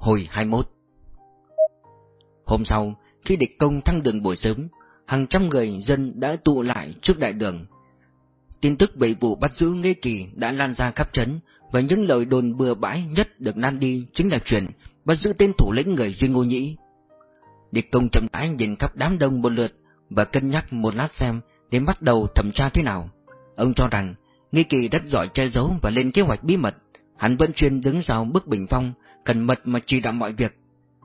hồi 21 Hôm sau, khi địch công thăng đường buổi sớm, hàng trăm người dân đã tụ lại trước đại đường. Tin tức về vụ bắt giữ Nghê Kỳ đã lan ra khắp trấn, và những lời đồn bừa bãi nhất được lan đi chính là chuyện bắt giữ tên thủ lĩnh người Duy Ngô Nhĩ. Địch công chậm rãi nhìn khắp đám đông một lượt và cân nhắc một lát xem để bắt đầu thẩm tra thế nào. Ông cho rằng Nghi Kỳ rất giỏi che giấu và lên kế hoạch bí mật, hắn vẫn chuyên đứng sau bức bình phong, cần mật mà chỉ đạo mọi việc.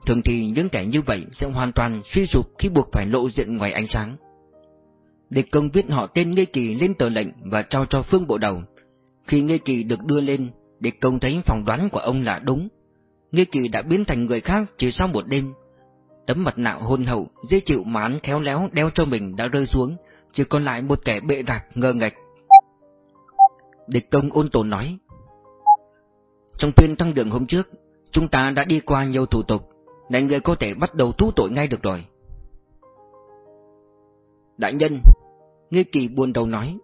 Thường thì những kẻ như vậy sẽ hoàn toàn suy sụp khi buộc phải lộ diện ngoài ánh sáng. Địch công viết họ tên Nghi Kỳ lên tờ lệnh và trao cho Phương Bộ Đầu. Khi Nghi Kỳ được đưa lên, địch công thấy phỏng đoán của ông là đúng. Nghi Kỳ đã biến thành người khác chỉ sau một đêm. Tấm mặt nạ hôn hậu, dễ chịu mà hắn khéo léo đeo cho mình đã rơi xuống, chỉ còn lại một kẻ bệ rạc ngơ ngạch. Địch công ôn tồn nói. Trong phiên tăng đường hôm trước, chúng ta đã đi qua nhiều thủ tục, nên người có thể bắt đầu thú tội ngay được rồi. Đại nhân, nghi Kỳ buồn đầu nói.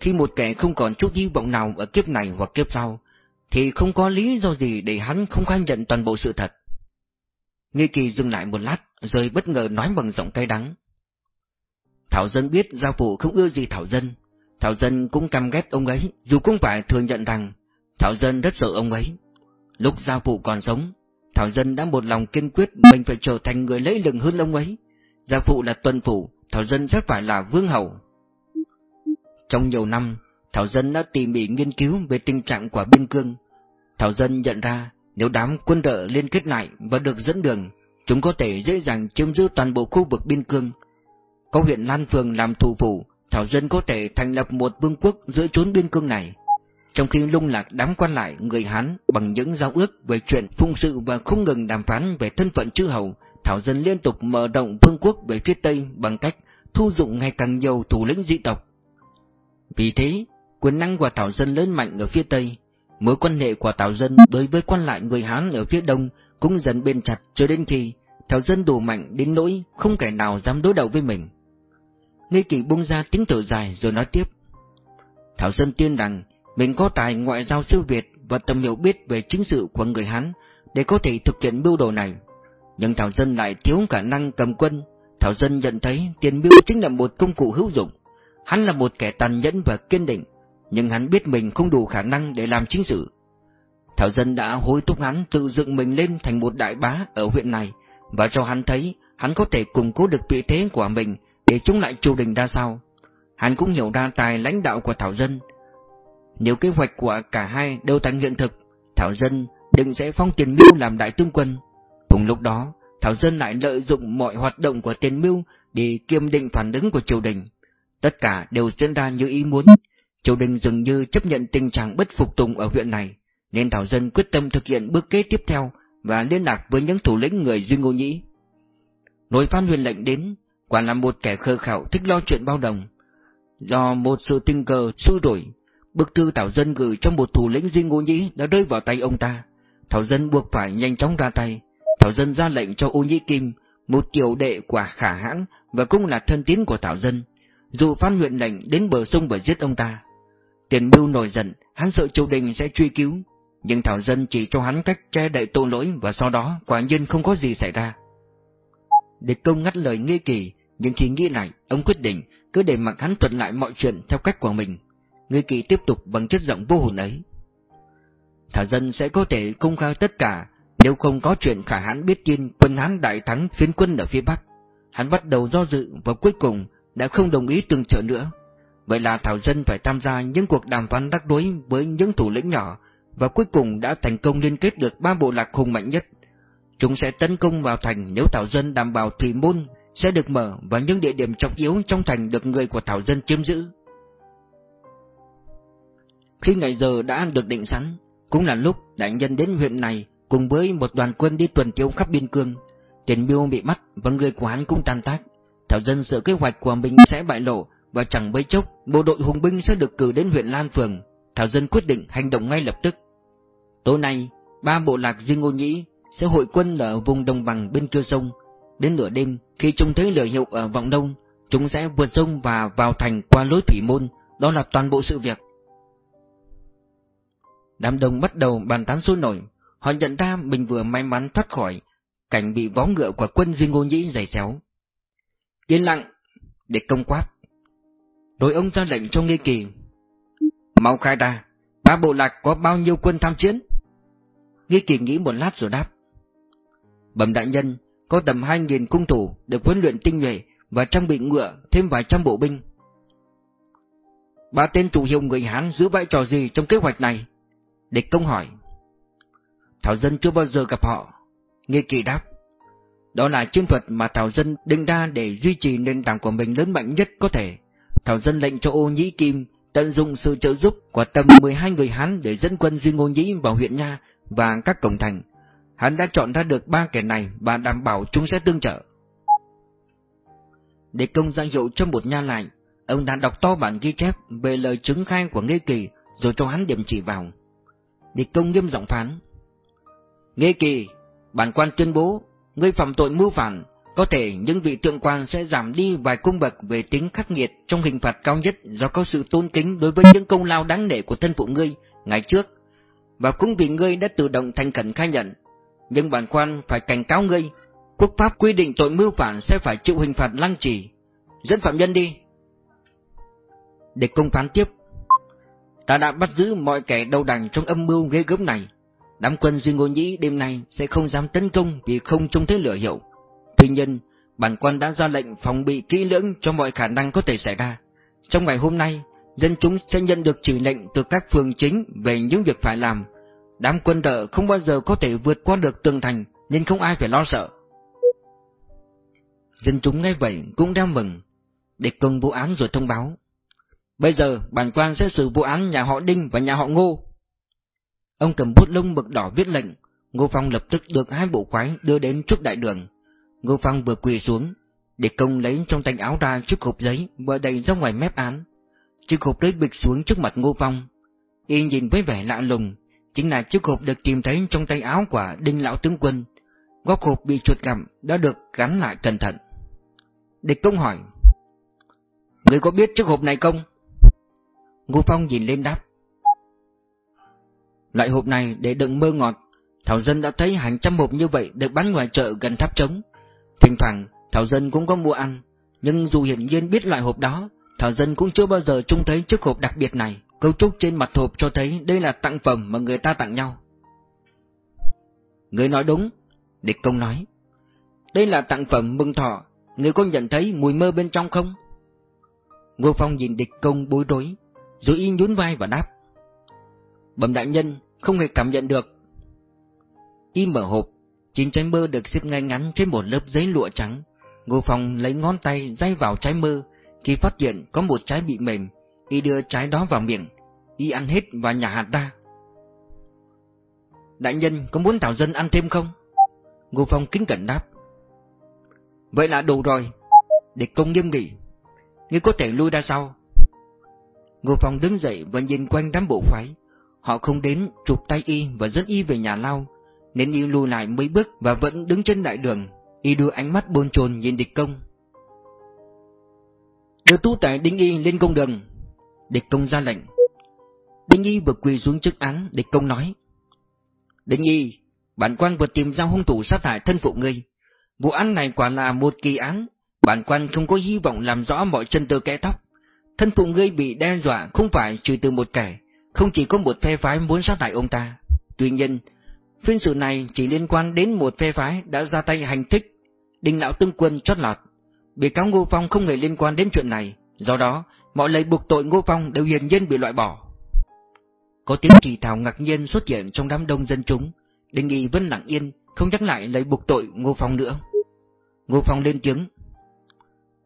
Khi một kẻ không còn chút hy vọng nào ở kiếp này hoặc kiếp sau, thì không có lý do gì để hắn không khai nhận toàn bộ sự thật. nghi Kỳ dừng lại một lát, rồi bất ngờ nói bằng giọng cay đắng. Thảo Dân biết gia phụ không ưa gì Thảo Dân, Thảo Dân cũng căm ghét ông ấy, dù cũng phải thừa nhận rằng Thảo Dân rất sợ ông ấy. Lúc gia phụ còn sống, Thảo Dân đã một lòng kiên quyết mình phải trở thành người lấy lừng hơn ông ấy. Gia phụ là tuần phủ, Thảo Dân rất phải là vương hậu. Trong nhiều năm, Thảo Dân đã tỉ mỉ nghiên cứu về tình trạng của biên cương. Thảo Dân nhận ra nếu đám quân đợ liên kết lại và được dẫn đường, chúng có thể dễ dàng chiếm giữ toàn bộ khu vực biên cương. Có huyện Lan Phường làm thủ phủ, Thảo Dân có thể thành lập một vương quốc giữa chốn biên cương này. Trong khi lung lạc đám quan lại người Hán bằng những giao ước về chuyện phung sự và không ngừng đàm phán về thân phận chư hầu, Thảo Dân liên tục mở rộng vương quốc về phía Tây bằng cách thu dụng ngày càng nhiều thủ lĩnh dị tộc. Vì thế, quyền năng của Thảo Dân lớn mạnh ở phía Tây, mối quan hệ của Thảo Dân đối với quan lại người Hán ở phía Đông cũng dần bền chặt cho đến khi Thảo Dân đủ mạnh đến nỗi không kẻ nào dám đối đầu với mình. Nghi Kỳ bung ra tiếng thở dài rồi nói tiếp. Thảo Dân tiên rằng mình có tài ngoại giao siêu việt và tầm hiểu biết về chính sự của người Hán để có thể thực hiện mưu đồ này. Nhưng Thảo Dân lại thiếu khả năng cầm quân. Thảo Dân nhận thấy tiền mưu chính là một công cụ hữu dụng. Hắn là một kẻ tàn nhẫn và kiên định, nhưng hắn biết mình không đủ khả năng để làm chính sự. Thảo Dân đã hối thúc hắn tự dựng mình lên thành một đại bá ở huyện này và cho hắn thấy hắn có thể củng cố được vị thế của mình để chống lại triều đình ra sao. Hắn cũng hiểu ra tài lãnh đạo của Thảo Dân. Nếu kế hoạch của cả hai đều thành hiện thực, Thảo Dân định sẽ phong tiền mưu làm đại tướng quân. Cùng lúc đó, Thảo Dân lại lợi dụng mọi hoạt động của tiền mưu để kiêm định phản ứng của triều đình. Tất cả đều diễn ra như ý muốn. Triều đình dường như chấp nhận tình trạng bất phục tùng ở huyện này, nên Thảo Dân quyết tâm thực hiện bước kế tiếp theo và liên lạc với những thủ lĩnh người Duy Ngô Nhĩ. Nội Phan huyền lệnh đến, quả là một kẻ khờ khảo thích lo chuyện bao đồng. Do một sự tình cờ xui đổi, bức thư Thảo Dân gửi cho một thủ lĩnh Duy Ngô Nhĩ đã rơi vào tay ông ta. Thảo Dân buộc phải nhanh chóng ra tay. Thảo Dân ra lệnh cho Ô Nhĩ Kim, một tiểu đệ của khả hãng và cũng là thân tín của Thảo Dân, dù phan huyện lệnh đến bờ sông và giết ông ta. Tiền mưu nổi giận, hắn sợ triều đình sẽ truy cứu, nhưng Thảo Dân chỉ cho hắn cách che đậy tội lỗi và sau đó quả nhiên không có gì xảy ra. Địch công ngắt lời nghi kỳ, nhưng khi nghĩ lại, ông quyết định cứ để mặc hắn thuận lại mọi chuyện theo cách của mình. Ngươi kỳ tiếp tục bằng chất giọng vô hồn ấy. Thảo Dân sẽ có thể công khai tất cả, nếu không có chuyện khả hãn biết tin quân Hán đại thắng phiến quân ở phía Bắc. Hắn bắt đầu do dự và cuối cùng đã không đồng ý tương trợ nữa. Vậy là Thảo Dân phải tham gia những cuộc đàm phán đắc đối với những thủ lĩnh nhỏ và cuối cùng đã thành công liên kết được ba bộ lạc hùng mạnh nhất. Chúng sẽ tấn công vào thành nếu Thảo Dân đảm bảo thủy môn sẽ được mở và những địa điểm trọng yếu trong thành được người của Thảo Dân chiếm giữ. Khi ngày giờ đã được định sẵn, cũng là lúc đại nhân đến huyện này cùng với một đoàn quân đi tuần tiêu khắp biên cương. Tiền miêu bị bắt và người của hắn cũng tan tác. Thảo Dân sợ kế hoạch của mình sẽ bại lộ và chẳng mấy chốc bộ đội hùng binh sẽ được cử đến huyện Lan Phường. Thảo Dân quyết định hành động ngay lập tức. Tối nay, ba bộ lạc Duy Ngô Nhĩ sẽ hội quân ở vùng đồng bằng bên kia sông. Đến nửa đêm, khi chúng thấy lửa hiệu ở vọng đông, chúng sẽ vượt sông và vào thành qua lối thủy môn, đó là toàn bộ sự việc. Đám đông bắt đầu bàn tán sôi nổi, họ nhận ra mình vừa may mắn thoát khỏi cảnh bị vó ngựa của quân Duy Ngô Nhĩ giày xéo. Yên lặng, để công quát. Rồi ông ra lệnh cho Nghê Kỳ. Mau khai ra, ba bộ lạc có bao nhiêu quân tham chiến? Nghê Kỳ nghĩ một lát rồi đáp. Bẩm đại nhân, có tầm hai nghìn cung thủ được huấn luyện tinh nhuệ và trang bị ngựa thêm vài trăm bộ binh. Ba tên chủ hiệu người Hán giữ vai trò gì trong kế hoạch này? Địch công hỏi. Thảo Dân chưa bao giờ gặp họ. Nghe kỳ đáp. Đó là chiến thuật mà Thảo Dân định ra để duy trì nền tảng của mình lớn mạnh nhất có thể. Thảo Dân lệnh cho ô nhĩ kim tận dụng sự trợ giúp của tầm 12 người Hán để dẫn quân Duy Ngô Nhĩ vào huyện Nha và các cổng thành. Hắn đã chọn ra được ba kẻ này và đảm bảo chúng sẽ tương trợ. Để công giang dụ cho một nha lại, ông đã đọc to bản ghi chép về lời chứng khai của Nghê Kỳ rồi cho hắn điểm chỉ vào. Địch công nghiêm giọng phán. Nghe Kỳ, bản quan tuyên bố, ngươi phạm tội mưu phản, có thể những vị tượng quan sẽ giảm đi vài cung bậc về tính khắc nghiệt trong hình phạt cao nhất do có sự tôn kính đối với những công lao đáng nể của thân phụ ngươi ngày trước, và cũng vì ngươi đã tự động thành khẩn khai nhận. Nhưng bản quan phải cảnh cáo ngươi, quốc pháp quy định tội mưu phản sẽ phải chịu hình phạt lăng trì. Dẫn phạm nhân đi. Để công phán tiếp. Ta đã bắt giữ mọi kẻ đầu đằng trong âm mưu ghê gớm này. Đám quân Duy Ngô Nhĩ đêm nay sẽ không dám tấn công vì không trông thấy lửa hiệu. Tuy nhiên, bản quan đã ra lệnh phòng bị kỹ lưỡng cho mọi khả năng có thể xảy ra. Trong ngày hôm nay, dân chúng sẽ nhận được chỉ lệnh từ các phường chính về những việc phải làm. Đám quân đợ không bao giờ có thể vượt qua được tường thành nên không ai phải lo sợ. Dân chúng nghe vậy cũng đang mừng. Địch công vụ án rồi thông báo. Bây giờ bản quan sẽ xử vụ án nhà họ Đinh và nhà họ Ngô. Ông cầm bút lông mực đỏ viết lệnh, Ngô Phong lập tức được hai bộ khoái đưa đến trước đại đường. Ngô Phong vừa quỳ xuống, để công lấy trong tay áo ra chiếc hộp giấy vừa đầy ra ngoài mép án. Chiếc hộp đấy bịch xuống trước mặt Ngô Phong. Y nhìn với vẻ lạ lùng, chính là chiếc hộp được tìm thấy trong tay áo của Đinh Lão Tướng Quân. Góc hộp bị chuột gặm đã được gắn lại cẩn thận. Địch công hỏi, Người có biết chiếc hộp này không? Ngô Phong nhìn lên đáp. Loại hộp này để đựng mơ ngọt, Thảo Dân đã thấy hàng trăm hộp như vậy được bán ngoài chợ gần tháp trống. Thỉnh thoảng, Thảo Dân cũng có mua ăn, nhưng dù hiển nhiên biết loại hộp đó, Thảo Dân cũng chưa bao giờ trông thấy chiếc hộp đặc biệt này. Cấu trúc trên mặt hộp cho thấy đây là tặng phẩm mà người ta tặng nhau. Người nói đúng, địch công nói. Đây là tặng phẩm mừng thọ, người có nhận thấy mùi mơ bên trong không? Ngô Phong nhìn địch công bối rối, rồi y nhún vai và đáp. Bẩm đại nhân, không hề cảm nhận được. Y mở hộp, chín trái mơ được xếp ngay ngắn trên một lớp giấy lụa trắng. Ngô Phong lấy ngón tay day vào trái mơ, khi phát hiện có một trái bị mềm, y đưa trái đó vào miệng, y ăn hết và nhả hạt ra. Đại nhân có muốn Thảo Dân ăn thêm không? Ngô Phong kính cẩn đáp. Vậy là đủ rồi. Địch công nghiêm nghị. Ngươi có thể lui ra sau. Ngô Phong đứng dậy và nhìn quanh đám bộ khoái. Họ không đến chụp tay y và dẫn y về nhà lao, nên y lùi lại mấy bước và vẫn đứng trên đại đường. Y đưa ánh mắt bồn chồn nhìn địch công. Đưa tú tài Đinh Y lên công đường. Địch công ra lệnh. Đinh Y vừa quỳ xuống chức án, địch công nói. Đinh Y, bản quan vừa tìm ra hung thủ sát hại thân phụ ngươi. Vụ án này quả là một kỳ án, bản quan không có hy vọng làm rõ mọi chân tơ kẽ tóc. Thân phụ ngươi bị đe dọa không phải trừ từ một kẻ, không chỉ có một phe phái muốn sát hại ông ta. Tuy nhiên, phiên sự này chỉ liên quan đến một phe phái đã ra tay hành thích, đình lão tương quân chót lọt. Bị cáo Ngô Phong không hề liên quan đến chuyện này, do đó, mọi lời buộc tội Ngô Phong đều hiển nhiên bị loại bỏ. Có tiếng kỳ thảo ngạc nhiên xuất hiện trong đám đông dân chúng, đề nghị vẫn lặng yên, không nhắc lại lời buộc tội Ngô Phong nữa. Ngô Phong lên tiếng.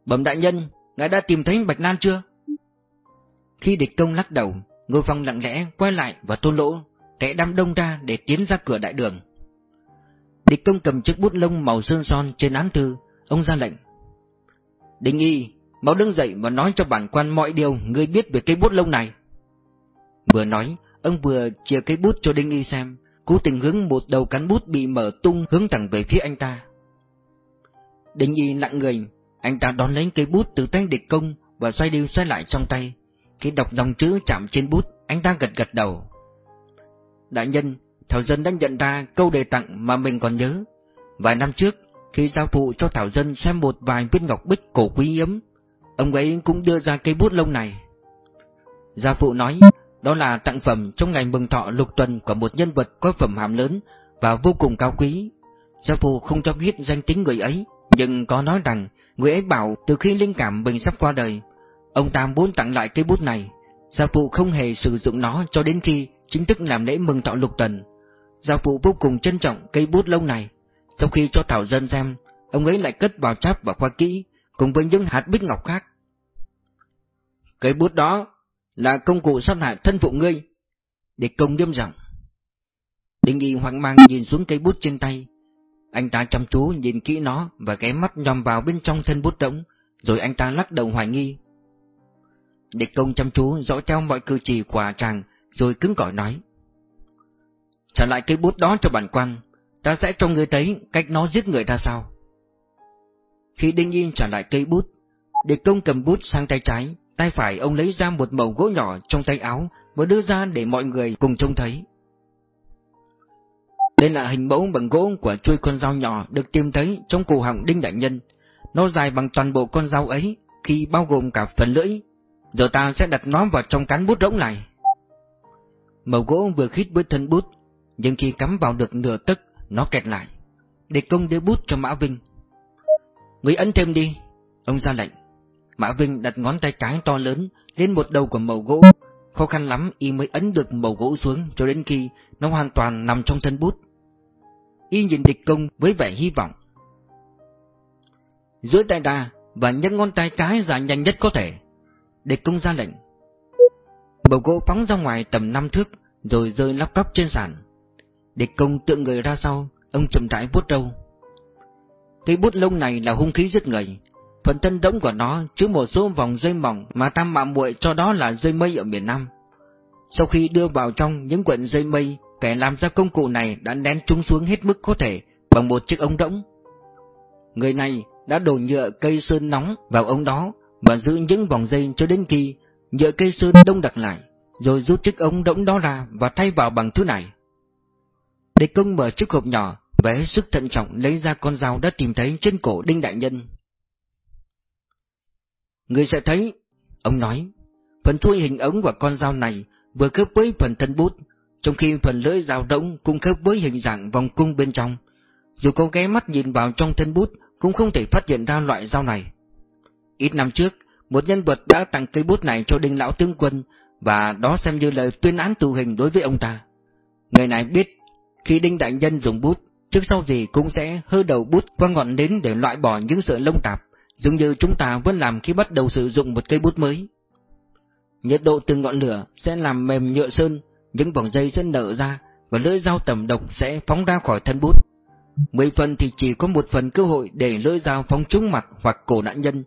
Bẩm đại nhân, ngài đã tìm thấy Bạch Lan chưa? Khi địch công lắc đầu, Ngô Phong lặng lẽ quay lại và tôn lỗ, kẻ đám đông ra để tiến ra cửa đại đường. Địch công cầm chiếc bút lông màu sơn son trên án thư, ông ra lệnh. Đinh y, mau đứng dậy và nói cho bản quan mọi điều ngươi biết về cây bút lông này. Vừa nói, ông vừa chia cây bút cho Đinh y xem, cố tình hướng một đầu cán bút bị mở tung hướng thẳng về phía anh ta. Đinh y lặng người, anh ta đón lấy cây bút từ tay địch công và xoay đi xoay lại trong tay. Khi đọc dòng chữ chạm trên bút, anh ta gật gật đầu. Đại nhân, Thảo Dân đã nhận ra câu đề tặng mà mình còn nhớ. Vài năm trước, khi giao phụ cho Thảo Dân xem một vài viên ngọc bích cổ quý hiếm, ông ấy cũng đưa ra cây bút lông này. Gia phụ nói, đó là tặng phẩm trong ngày mừng thọ lục tuần của một nhân vật có phẩm hàm lớn và vô cùng cao quý. Gia phụ không cho biết danh tính người ấy, nhưng có nói rằng người ấy bảo từ khi linh cảm mình sắp qua đời, ông ta muốn tặng lại cây bút này. Gia phụ không hề sử dụng nó cho đến khi chính thức làm lễ mừng thọ lục tuần. Gia phụ vô cùng trân trọng cây bút lông này. Sau khi cho Thảo Dân xem, ông ấy lại cất vào cháp và khoa kỹ, cùng với những hạt bích ngọc khác. Cây bút đó là công cụ sát hại thân phụ ngươi. Để công nghiêm giọng. Đinh y hoang mang nhìn xuống cây bút trên tay. Anh ta chăm chú nhìn kỹ nó và ghé mắt nhòm vào bên trong thân bút rỗng, rồi anh ta lắc đầu hoài nghi. Địch công chăm chú dõi theo mọi cử chỉ của chàng, rồi cứng cỏi nói. Trả lại cây bút đó cho bản quan, ta sẽ cho ngươi thấy cách nó giết người ra sao. Khi Đinh Yên trả lại cây bút, địch công cầm bút sang tay trái, tay phải ông lấy ra một mẩu gỗ nhỏ trong tay áo và đưa ra để mọi người cùng trông thấy. Đây là hình mẫu bằng gỗ của chuôi con dao nhỏ được tìm thấy trong cổ họng Đinh Đại Nhân. Nó dài bằng toàn bộ con dao ấy, khi bao gồm cả phần lưỡi. Giờ ta sẽ đặt nó vào trong cán bút rỗng này. Màu gỗ vừa khít với thân bút, nhưng khi cắm vào được nửa tức nó kẹt lại. Để công đưa bút cho Mã Vinh. Người ấn thêm đi, ông ra lệnh. Mã Vinh đặt ngón tay cái to lớn lên một đầu của màu gỗ. Khó khăn lắm y mới ấn được màu gỗ xuống cho đến khi nó hoàn toàn nằm trong thân bút. Y nhìn địch công với vẻ hy vọng. Dưới tay đà và nhấc ngón tay cái ra nhanh nhất có thể. Địch công ra lệnh. Bầu gỗ phóng ra ngoài tầm năm thước rồi rơi lóc cóc trên sàn. Địch công tự người ra sau, ông chậm rãi vuốt râu. Cây bút lông này là hung khí giết người, Phần thân đống của nó chứa một số vòng dây mỏng mà tam mạ muội cho đó là dây mây ở miền Nam. Sau khi đưa vào trong những quận dây mây, kẻ làm ra công cụ này đã nén chúng xuống hết mức có thể bằng một chiếc ống đống. Người này đã đổ nhựa cây sơn nóng vào ống đó và giữ những vòng dây cho đến khi nhựa cây sơn đông đặc lại, rồi rút chiếc ống đống đó ra và thay vào bằng thứ này. Địch công mở chiếc hộp nhỏ và hết sức thận trọng lấy ra con dao đã tìm thấy trên cổ Đinh Đại Nhân. Người sẽ thấy, ông nói, phần thui hình ống và con dao này vừa khớp với phần thân bút, trong khi phần lưỡi dao rỗng cũng khớp với hình dạng vòng cung bên trong. Dù có ghé mắt nhìn vào trong thân bút, cũng không thể phát hiện ra loại dao này. Ít năm trước, một nhân vật đã tặng cây bút này cho đinh lão tướng quân, và đó xem như lời tuyên án tù hình đối với ông ta. Người này biết, khi đinh đại nhân dùng bút, trước sau gì cũng sẽ hơ đầu bút qua ngọn nến để loại bỏ những sợi lông tạp, giống như chúng ta vẫn làm khi bắt đầu sử dụng một cây bút mới. Nhiệt độ từ ngọn lửa sẽ làm mềm nhựa sơn, những vòng dây sẽ nở ra và lưỡi dao tầm độc sẽ phóng ra khỏi thân bút. Mười phần thì chỉ có một phần cơ hội để lưỡi dao phóng trúng mặt hoặc cổ nạn nhân.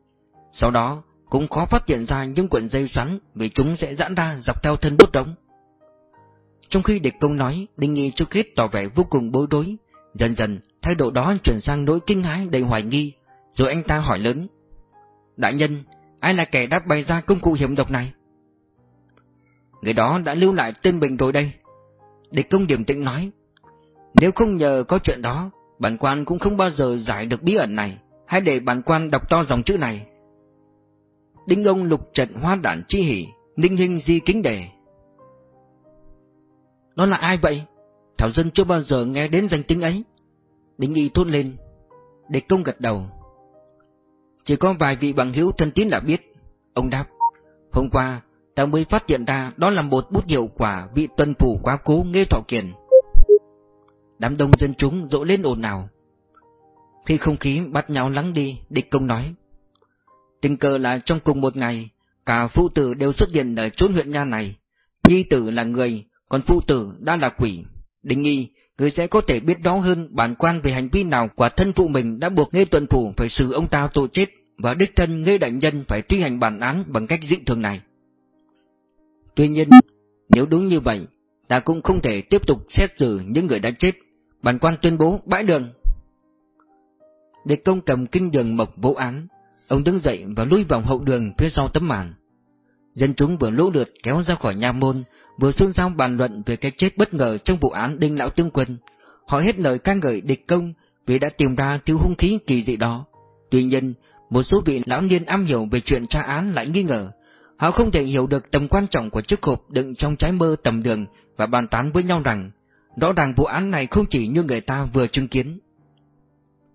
Sau đó, cũng khó phát hiện ra những cuộn dây xoắn vì chúng sẽ giãn ra dọc theo thân bút đống. Trong khi địch công nói, Đinh Nghi trước hết tỏ vẻ vô cùng bối rối, dần dần thái độ đó chuyển sang nỗi kinh hãi đầy hoài nghi, rồi anh ta hỏi lớn. Đại nhân, ai là kẻ đã bày ra công cụ hiểm độc này? Người đó đã lưu lại tên mình rồi đây. Địch công điểm tĩnh nói. Nếu không nhờ có chuyện đó, bản quan cũng không bao giờ giải được bí ẩn này. Hãy để bản quan đọc to dòng chữ này. Đinh ông lục trận hoa đản chi hỉ, ninh hình di kính đề. Nó là ai vậy? Thảo dân chưa bao giờ nghe đến danh tính ấy. Đinh y thốt lên. Địch công gật đầu. Chỉ có vài vị bằng hữu thân tín đã biết. Ông đáp, hôm qua ta mới phát hiện ra đó là một bút hiệu quả vị tuần phủ quá cố nghe Thọ Kiền. Đám đông dân chúng rộ lên ồn ào. Khi không khí bắt nhau lắng đi, địch công nói. Tình cờ là trong cùng một ngày, cả phụ tử đều xuất hiện ở chốn huyện nha này. Nhi tử là người, còn phụ tử đã là quỷ. định nghi, người sẽ có thể biết rõ hơn bản quan về hành vi nào quả thân phụ mình đã buộc Nghê Tuần Phủ phải xử ông ta tội chết và đích thân Nghê Đại Nhân phải thi hành bản án bằng cách dị thường này. Tuy nhiên, nếu đúng như vậy, ta cũng không thể tiếp tục xét xử những người đã chết. Bản quan tuyên bố bãi đường. Địch công cầm kinh đường mộc vô án, ông đứng dậy và lui vào hậu đường phía sau tấm màn. Dân chúng vừa lũ lượt kéo ra khỏi nhà môn, vừa xôn xao bàn luận về cái chết bất ngờ trong vụ án Đinh Lão Tướng Quân. Họ hết lời ca ngợi địch công vì đã tìm ra thiếu hung khí kỳ dị đó. Tuy nhiên, một số vị lão niên am hiểu về chuyện tra án lại nghi ngờ. Họ không thể hiểu được tầm quan trọng của chiếc hộp đựng trong trái mơ tầm đường và bàn tán với nhau rằng rõ ràng vụ án này không chỉ như người ta vừa chứng kiến.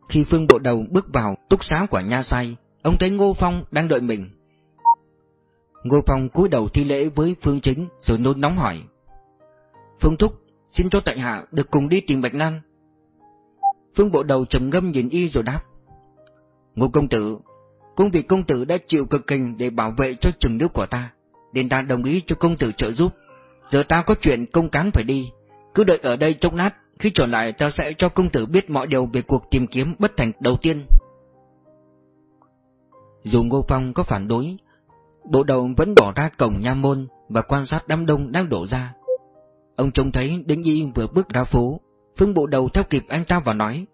Khi Phương Bộ Đầu bước vào túc xá của nha sai, ông thấy Ngô Phong đang đợi mình. Ngô Phong cúi đầu thi lễ với Phương Chính rồi nôn nóng hỏi. Phương Thúc, xin cho tại hạ được cùng đi tìm Bạch Lan. Phương Bộ Đầu trầm ngâm nhìn y rồi đáp. Ngô Công Tử, công việc công tử đã chịu cực kinh để bảo vệ cho trường nước của ta, nên ta đồng ý cho công tử trợ giúp. Giờ ta có chuyện công cán phải đi, cứ đợi ở đây chốc nát, khi trở lại ta sẽ cho công tử biết mọi điều về cuộc tìm kiếm bất thành đầu tiên. Dù Ngô Phong có phản đối, bộ đầu vẫn bỏ ra cổng nha môn và quan sát đám đông đang đổ ra. Ông trông thấy Đinh Y vừa bước ra phố, Phương bộ đầu theo kịp anh ta và nói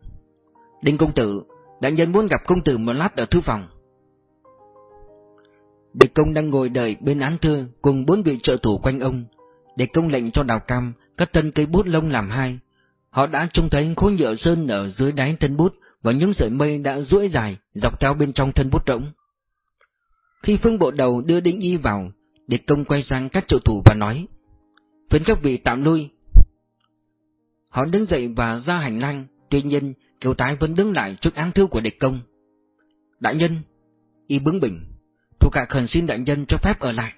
Đinh công tử, đại nhân muốn gặp công tử một lát ở thư phòng. Địch công đang ngồi đợi bên án thư cùng bốn vị trợ thủ quanh ông. Địch công lệnh cho đào cam cắt thân cây bút lông làm hai. Họ đã trông thấy khối nhựa sơn ở dưới đáy thân bút và những sợi mây đã duỗi dài dọc theo bên trong thân bút rỗng. Khi phương bộ đầu đưa đinh y vào, địch công quay sang các trợ thủ và nói Phấn các vị tạm lui. Họ đứng dậy và ra hành lang, tuy nhiên Kiều Tái vẫn đứng lại trước án thư của địch công. Đại nhân, y bướng bỉnh, thuộc hạ khẩn xin đại nhân cho phép ở lại.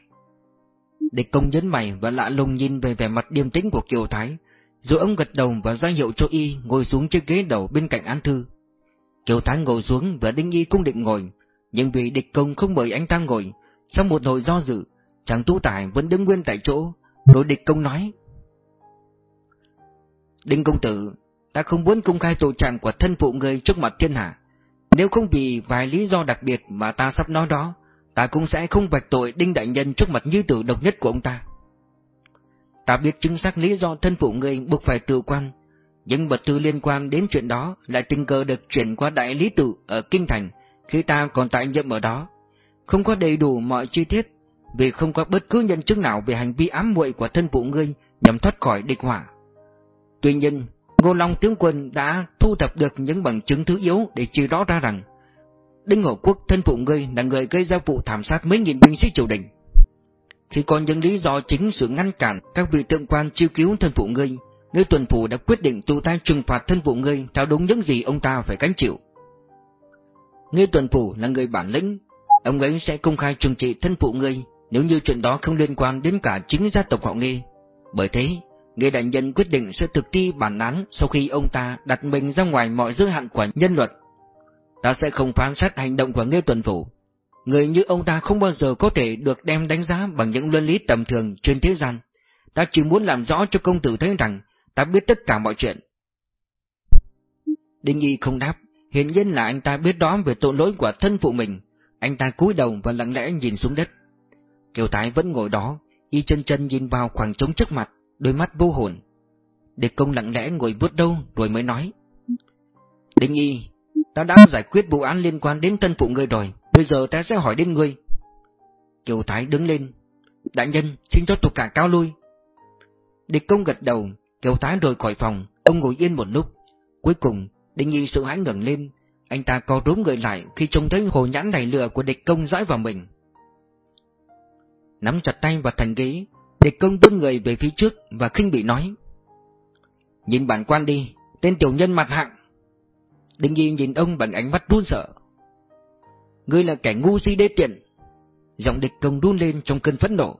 Địch công nhấn mày và lạ lùng nhìn về vẻ mặt điềm tĩnh của Kiều Thái, rồi ông gật đầu và ra hiệu cho y ngồi xuống chiếc ghế đầu bên cạnh án thư. Kiều Thái ngồi xuống và Đinh Y cũng định ngồi, nhưng vì địch công không mời anh ta ngồi, sau một hồi do dự, chàng tú tài vẫn đứng nguyên tại chỗ, đối địch công nói. Đinh công tử, ta không muốn công khai tội trạng của thân phụ người trước mặt thiên hạ. Nếu không vì vài lý do đặc biệt mà ta sắp nói đó, ta cũng sẽ không vạch tội Đinh Đại Nhân trước mặt như tử độc nhất của ông ta. Ta biết chính xác lý do thân phụ người buộc phải tự quan, những vật tư liên quan đến chuyện đó lại tình cờ được chuyển qua đại lý tự ở Kinh Thành khi ta còn tại nhiệm ở đó. Không có đầy đủ mọi chi tiết, vì không có bất cứ nhân chứng nào về hành vi ám muội của thân phụ ngươi nhằm thoát khỏi địch hỏa. Tuy nhiên, Ngô Long tướng quân đã thu thập được những bằng chứng thứ yếu để chỉ rõ ra rằng Đinh Hổ Quốc thân phụ ngươi là người gây ra vụ thảm sát mấy nghìn binh sĩ triều đình. Khi còn những lý do chính sự ngăn cản các vị tượng quan chiêu cứu thân phụ ngươi, ngươi tuần phủ đã quyết định tụ tay trừng phạt thân phụ ngươi theo đúng những gì ông ta phải gánh chịu. Ngươi tuần phủ là người bản lĩnh, ông ấy sẽ công khai trừng trị thân phụ ngươi nếu như chuyện đó không liên quan đến cả chính gia tộc họ Nghi. Bởi thế, Nghe đại nhân quyết định sẽ thực thi bản án sau khi ông ta đặt mình ra ngoài mọi giới hạn của nhân luật. Ta sẽ không phán xét hành động của ngươi Tuần Phủ. Người như ông ta không bao giờ có thể được đem đánh giá bằng những luân lý tầm thường trên thế gian. Ta chỉ muốn làm rõ cho công tử thấy rằng ta biết tất cả mọi chuyện. Đinh Y không đáp, hiển nhiên là anh ta biết đó về tội lỗi của thân phụ mình. Anh ta cúi đầu và lặng lẽ nhìn xuống đất. Kiều Thái vẫn ngồi đó, y chân chân nhìn vào khoảng trống trước mặt đôi mắt vô hồn. Địch công lặng lẽ ngồi bước đâu rồi mới nói. Đinh y, ta đã giải quyết vụ án liên quan đến thân phụ ngươi rồi, bây giờ ta sẽ hỏi đến ngươi. Kiều Thái đứng lên. Đại nhân, xin cho thuộc cả cao lui. Địch công gật đầu, Kiều tá rời khỏi phòng, ông ngồi yên một lúc. Cuối cùng, Đinh Nhi sợ hãi ngẩng lên, anh ta co rúm người lại khi trông thấy hồ nhãn này lửa của địch công dõi vào mình. Nắm chặt tay vào thành ghế, Địch công vươn người về phía trước và khinh bị nói. Nhìn bản quan đi, tên tiểu nhân mặt hạng. Đinh Nhi nhìn ông bằng ánh mắt run sợ. Ngươi là kẻ ngu si đê tiện. Giọng địch công run lên trong cơn phẫn nộ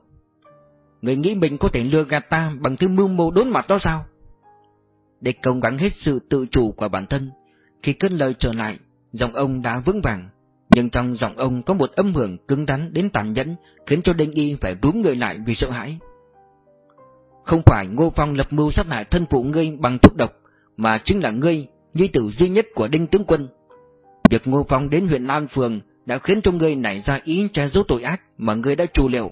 người nghĩ mình có thể lừa gạt ta bằng thứ mưu mô đốn mặt đó sao? để công gắng hết sự tự chủ của bản thân. Khi cất lời trở lại, giọng ông đã vững vàng, nhưng trong giọng ông có một âm hưởng cứng rắn đến tàn nhẫn, khiến cho Đinh Y phải rúm người lại vì sợ hãi. Không phải Ngô Phong lập mưu sát hại thân phụ ngươi bằng thuốc độc, mà chính là ngươi, nhi tử duy nhất của Đinh Tướng Quân. Việc Ngô Phong đến huyện Lan Phường đã khiến cho ngươi nảy ra ý che giấu tội ác mà ngươi đã trù liệu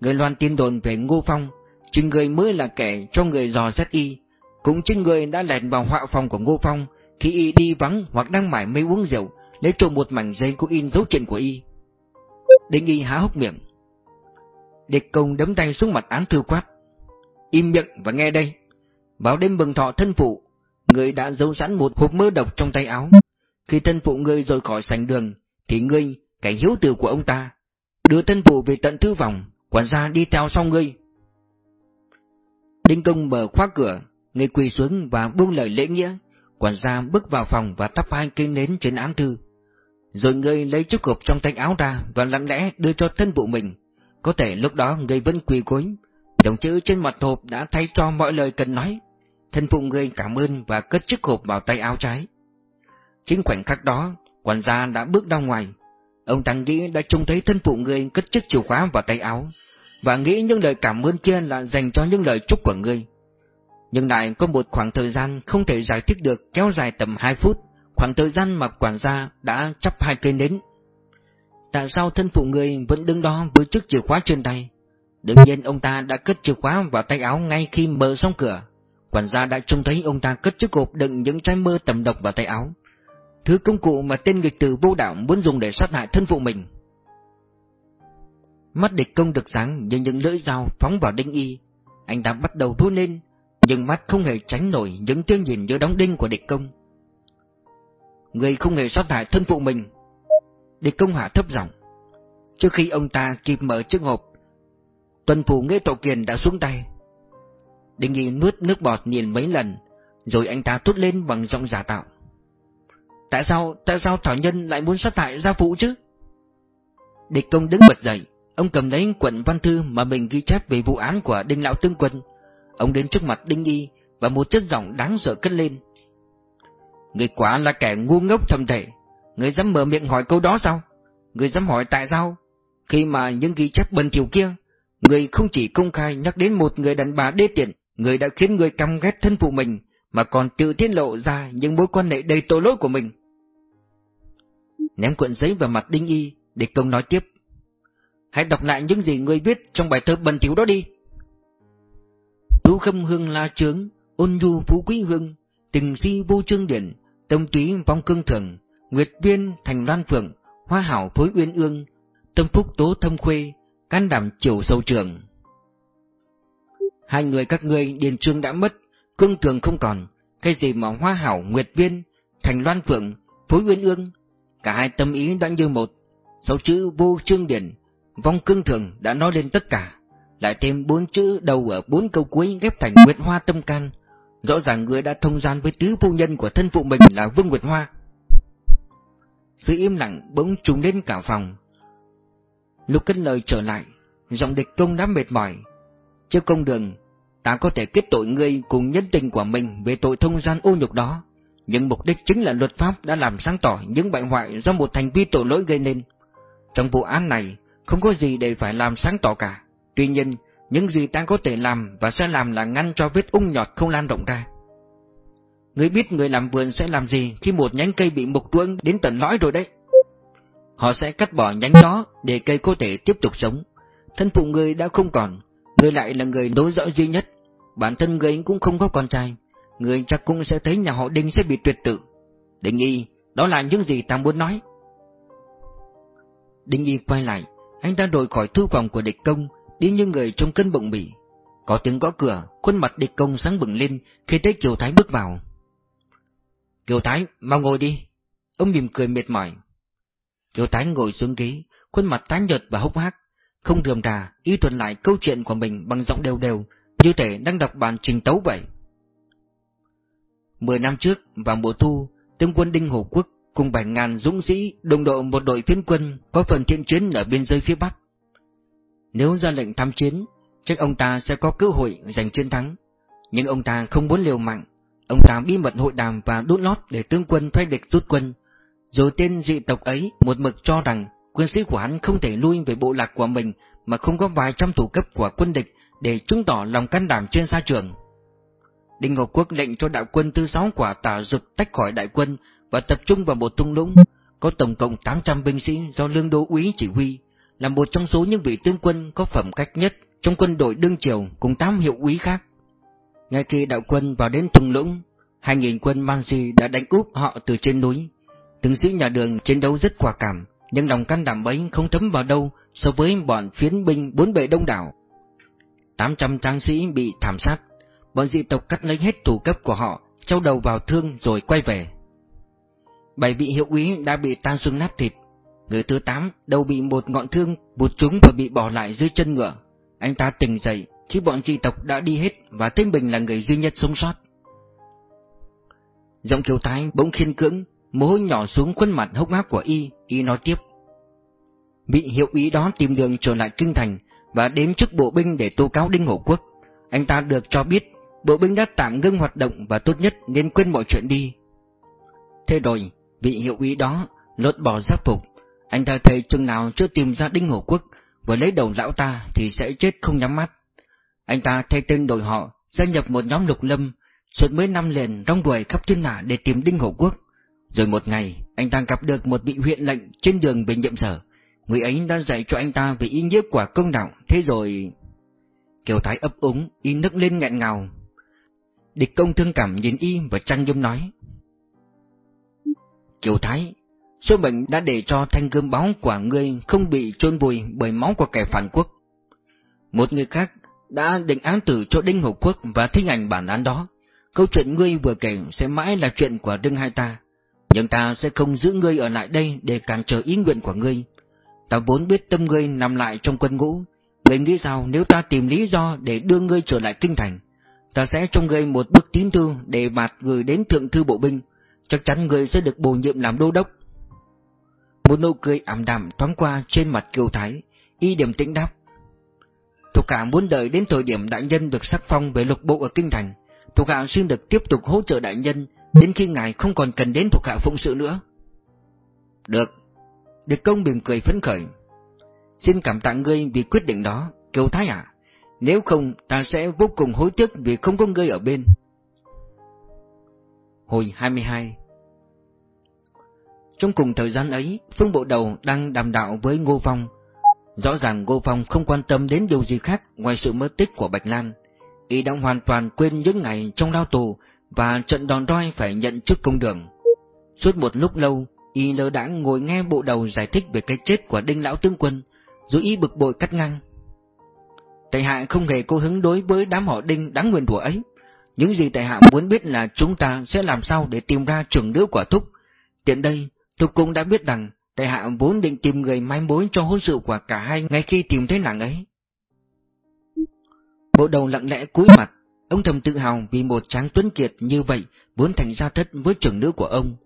người loan tin đồn về Ngô Phong, chính người mới là kẻ cho người dò xét y, cũng chính người đã lẻn vào họa phòng của Ngô Phong khi y đi vắng hoặc đang mải mê uống rượu, lấy trộm một mảnh giấy có in dấu chân của y. Đinh y há hốc miệng. Địch công đấm tay xuống mặt án thư quát. im miệng và nghe đây. Vào đêm mừng thọ thân phụ, người đã giấu sẵn một hộp mơ độc trong tay áo. Khi thân phụ ngươi rời khỏi sảnh đường, thì ngươi, cái hiếu tử của ông ta, đưa thân phụ về tận thư vòng quản gia đi theo sau ngươi. Đinh công mở khóa cửa, người quỳ xuống và buông lời lễ nghĩa, quản gia bước vào phòng và tắp hai cây nến trên án thư. Rồi người lấy chiếc hộp trong tay áo ra và lặng lẽ đưa cho thân phụ mình. Có thể lúc đó người vẫn quỳ cúi, dòng chữ trên mặt hộp đã thay cho mọi lời cần nói. Thân phụ người cảm ơn và cất chiếc hộp vào tay áo trái. Chính khoảnh khắc đó, quản gia đã bước ra ngoài. Ông ta nghĩ đã trông thấy thân phụ người cất chiếc chìa khóa vào tay áo, và nghĩ những lời cảm ơn kia là dành cho những lời chúc của người. Nhưng lại có một khoảng thời gian không thể giải thích được kéo dài tầm 2 phút, khoảng thời gian mà quản gia đã chắp hai cây nến. Tại sao thân phụ người vẫn đứng đó với chiếc chìa khóa trên tay? Đương nhiên ông ta đã cất chìa khóa vào tay áo ngay khi mở xong cửa. Quản gia đã trông thấy ông ta cất chiếc hộp đựng những trái mơ tầm độc vào tay áo. Thứ công cụ mà tên nghịch tử vô đạo muốn dùng để sát hại thân phụ mình. Mắt địch công được sáng như những lưỡi dao phóng vào đinh y. Anh ta bắt đầu thu lên, nhưng mắt không hề tránh nổi những tiếng nhìn giữa đóng đinh của địch công. Người không hề sát hại thân phụ mình. Địch công hạ thấp giọng. Trước khi ông ta kịp mở chiếc hộp, tuần phủ nghe tổ kiền đã xuống tay. Đinh y nuốt nước bọt nhìn mấy lần, rồi anh ta thốt lên bằng giọng giả tạo. Tại sao, tại sao Thảo Nhân lại muốn sát hại gia phụ chứ? Địch công đứng bật dậy, ông cầm lấy quận văn thư mà mình ghi chép về vụ án của Đinh Lão Tương Quân. Ông đến trước mặt Đinh Y và một chất giọng đáng sợ cất lên. Người quả là kẻ ngu ngốc thầm thể. Người dám mở miệng hỏi câu đó sao? Người dám hỏi tại sao? Khi mà những ghi chép bần chiều kia, người không chỉ công khai nhắc đến một người đàn bà đê tiện, người đã khiến người căm ghét thân phụ mình, mà còn tự tiết lộ ra những mối quan hệ đầy tội lỗi của mình. Ném cuộn giấy vào mặt Đinh Y, địch công nói tiếp. Hãy đọc lại những gì người viết trong bài thơ bần thiếu đó đi. Đu khâm hương la trướng, ôn nhu phú quý hương, tình si vô trương điển, tâm túy vong cương thường, nguyệt viên thành loan phượng, hoa hảo phối uyên ương, tâm phúc tố thâm khuê, can đảm chiều sâu trường. Hai người các ngươi điền trương đã mất, cương thường không còn, cái gì mà hoa hảo nguyệt viên, thành loan phượng, phối uyên ương, cả hai tâm ý đã như một, sáu chữ vô trương điển, vong cương thường đã nói lên tất cả, lại thêm bốn chữ đầu ở bốn câu cuối ghép thành nguyệt hoa tâm can, rõ ràng người đã thông gian với tứ phu nhân của thân phụ mình là Vương Nguyệt Hoa. Sự im lặng bỗng trùng lên cả phòng. Lúc cất lời trở lại, giọng địch công đã mệt mỏi. Trước công đường, ta có thể kết tội ngươi cùng nhân tình của mình về tội thông gian ô nhục đó, nhưng mục đích chính là luật pháp đã làm sáng tỏ những bại hoại do một thành vi tội lỗi gây nên. Trong vụ án này, không có gì để phải làm sáng tỏ cả. Tuy nhiên, những gì ta có thể làm và sẽ làm là ngăn cho vết ung nhọt không lan rộng ra. Ngươi biết người làm vườn sẽ làm gì khi một nhánh cây bị mục ruộng đến tận lõi rồi đấy. Họ sẽ cắt bỏ nhánh đó để cây có thể tiếp tục sống. Thân phụ người đã không còn, người lại là người nối dõi duy nhất. Bản thân người cũng không có con trai, người chắc cũng sẽ thấy nhà họ Đinh sẽ bị tuyệt tự. Đinh Y, đó là những gì ta muốn nói. Đinh Y quay lại, anh ta đổi khỏi thư phòng của địch công, đi như người trong cơn bụng bỉ. Có tiếng gõ cửa, khuôn mặt địch công sáng bừng lên khi thấy Kiều Thái bước vào. Kiều Thái, mau ngồi đi. Ông mỉm cười mệt mỏi. Kiều Thái ngồi xuống ghế, khuôn mặt tái nhợt và hốc hác, không rườm rà, y thuận lại câu chuyện của mình bằng giọng đều đều, như thể đang đọc bản trình tấu vậy. Mười năm trước, vào mùa thu, tướng quân Đinh Hồ Quốc cùng bảy ngàn dũng sĩ đồng đội một đội phiến quân có phần thiện chiến ở biên giới phía Bắc. Nếu ra lệnh tham chiến, chắc ông ta sẽ có cơ hội giành chiến thắng. Nhưng ông ta không muốn liều mạng, ông ta bí mật hội đàm và đút lót để tướng quân thuê địch rút quân. Rồi tên dị tộc ấy một mực cho rằng quân sĩ của hắn không thể lui về bộ lạc của mình mà không có vài trăm thủ cấp của quân địch để chứng tỏ lòng can đảm trên xa trường. Đinh Ngọc Quốc lệnh cho đạo quân thứ sáu quả tả dục tách khỏi đại quân và tập trung vào một thung lũng, có tổng cộng 800 binh sĩ do lương đô úy chỉ huy, là một trong số những vị tướng quân có phẩm cách nhất trong quân đội đương triều cùng tám hiệu úy khác. Ngay khi đạo quân vào đến thung lũng, hai nghìn quân Mansi đã đánh úp họ từ trên núi. Tướng sĩ nhà đường chiến đấu rất quả cảm, nhưng lòng can đảm ấy không thấm vào đâu so với bọn phiến binh bốn bề đông đảo. 800 tráng sĩ bị thảm sát. Bọn dị tộc cắt lấy hết thủ cấp của họ, trâu đầu vào thương rồi quay về. Bảy vị hiệu úy đã bị tan xương nát thịt. Người thứ tám đầu bị một ngọn thương bụt trúng và bị bỏ lại dưới chân ngựa. Anh ta tỉnh dậy khi bọn dị tộc đã đi hết và tên Bình là người duy nhất sống sót. Giọng kiều thái bỗng khiên cưỡng, mồ hôi nhỏ xuống khuôn mặt hốc hác của y, y nói tiếp. Vị hiệu ý đó tìm đường trở lại kinh thành và đến trước bộ binh để tố cáo Đinh Hổ Quốc. Anh ta được cho biết bộ binh đã tạm ngưng hoạt động và tốt nhất nên quên mọi chuyện đi. Thế rồi, vị hiệu ý đó lột bỏ giáp phục. Anh ta thấy chừng nào chưa tìm ra Đinh Hổ Quốc và lấy đầu lão ta thì sẽ chết không nhắm mắt. Anh ta thay tên đổi họ, gia nhập một nhóm lục lâm, suốt mấy năm liền rong đuổi khắp thiên hạ để tìm Đinh Hổ Quốc. Rồi một ngày, anh ta gặp được một vị huyện lệnh trên đường về nhiệm sở. Người ấy đã dạy cho anh ta về ý nghĩa của công đạo, thế rồi... Kiều Thái ấp úng, y nức lên nghẹn ngào. Địch công thương cảm nhìn y và trang nghiêm nói. Kiều Thái, số bệnh đã để cho thanh gươm báo của ngươi không bị chôn vùi bởi máu của kẻ phản quốc. Một người khác đã định án tử cho Đinh Hậu Quốc và thi ảnh bản án đó. Câu chuyện ngươi vừa kể sẽ mãi là chuyện của đương hai ta, nhưng ta sẽ không giữ ngươi ở lại đây để cản trở ý nguyện của ngươi. Ta vốn biết tâm ngươi nằm lại trong quân ngũ, ngươi nghĩ sao nếu ta tìm lý do để đưa ngươi trở lại kinh thành? Ta sẽ cho ngươi một bức tín thư để bạt gửi đến thượng thư bộ binh, chắc chắn ngươi sẽ được bổ nhiệm làm đô đốc. Một nụ cười ảm đạm thoáng qua trên mặt Kiều Thái, y điểm tĩnh đáp. Thuộc hạ muốn đợi đến thời điểm đại nhân được sắc phong về lục bộ ở kinh thành, thuộc hạ xin được tiếp tục hỗ trợ đại nhân đến khi ngài không còn cần đến thuộc hạ phụng sự nữa. Được. Địch công mỉm cười phấn khởi. Xin cảm tạ ngươi vì quyết định đó, Kiều Thái ạ. Nếu không, ta sẽ vô cùng hối tiếc vì không có ngươi ở bên. Hồi 22 Trong cùng thời gian ấy, Phương Bộ Đầu đang đàm đạo với Ngô Phong. Rõ ràng Ngô Phong không quan tâm đến điều gì khác ngoài sự mất tích của Bạch Lan. Y đã hoàn toàn quên những ngày trong lao tù và trận đòn roi phải nhận trước công đường. Suốt một lúc lâu, y lơ đãng ngồi nghe bộ đầu giải thích về cái chết của đinh lão tướng quân, rồi y bực bội cắt ngang. Tài hạ không hề cố hứng đối với đám họ đinh đáng nguyền rủa ấy. Những gì tài hạ muốn biết là chúng ta sẽ làm sao để tìm ra trưởng nữ của Thúc. Tiện đây, Thúc cũng đã biết rằng tài hạ vốn định tìm người mai mối cho hôn sự của cả hai ngay khi tìm thấy nàng ấy. Bộ đầu lặng lẽ cúi mặt, ông thầm tự hào vì một tráng tuấn kiệt như vậy muốn thành gia thất với trưởng nữ của ông.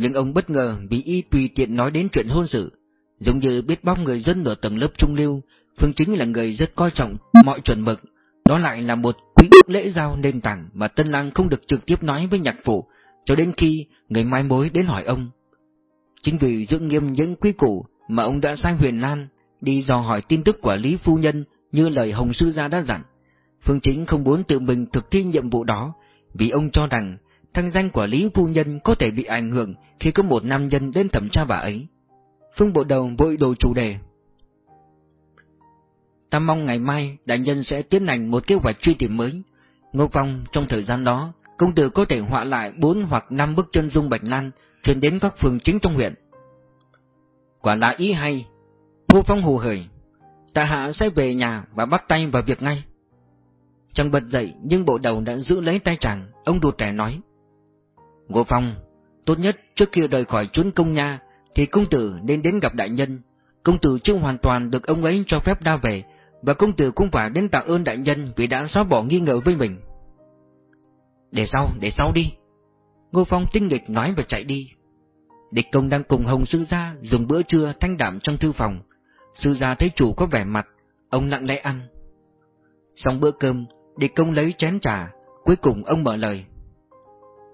Nhưng ông bất ngờ vì y tùy tiện nói đến chuyện hôn sự, giống như biết bao người dân ở tầng lớp trung lưu, Phương Chính là người rất coi trọng mọi chuẩn mực, đó lại là một quý lễ giao nền tảng mà Tân Lang không được trực tiếp nói với nhạc phụ, cho đến khi người mai mối đến hỏi ông. Chính vì giữ nghiêm những quý củ mà ông đã sai huyền Lan đi dò hỏi tin tức của Lý Phu Nhân như lời Hồng Sư Gia đã dặn. Phương Chính không muốn tự mình thực thi nhiệm vụ đó, vì ông cho rằng thanh danh của Lý Phu Nhân có thể bị ảnh hưởng khi có một nam nhân đến thẩm tra bà ấy. Phương Bộ Đầu vội đổi chủ đề. Ta mong ngày mai đại nhân sẽ tiến hành một kế hoạch truy tìm mới. Ngô Phong trong thời gian đó, công tử có thể họa lại bốn hoặc năm bức chân dung Bạch Lan truyền đến các phường chính trong huyện. Quả là ý hay. Ngô Phong hù hởi. Ta hạ sẽ về nhà và bắt tay vào việc ngay. Chàng bật dậy nhưng bộ đầu đã giữ lấy tay chàng, ông đột trẻ nói. Ngô Phong, tốt nhất trước khi rời khỏi chốn công nha, thì công tử nên đến gặp đại nhân. Công tử chưa hoàn toàn được ông ấy cho phép đa về, và công tử cũng phải đến tạ ơn đại nhân vì đã xóa bỏ nghi ngờ với mình. Để sau, để sau đi. Ngô Phong tinh nghịch nói và chạy đi. Địch công đang cùng Hồng Sư Gia dùng bữa trưa thanh đạm trong thư phòng. Sư Gia thấy chủ có vẻ mặt, ông lặng lẽ ăn. Xong bữa cơm, địch công lấy chén trà, cuối cùng ông mở lời.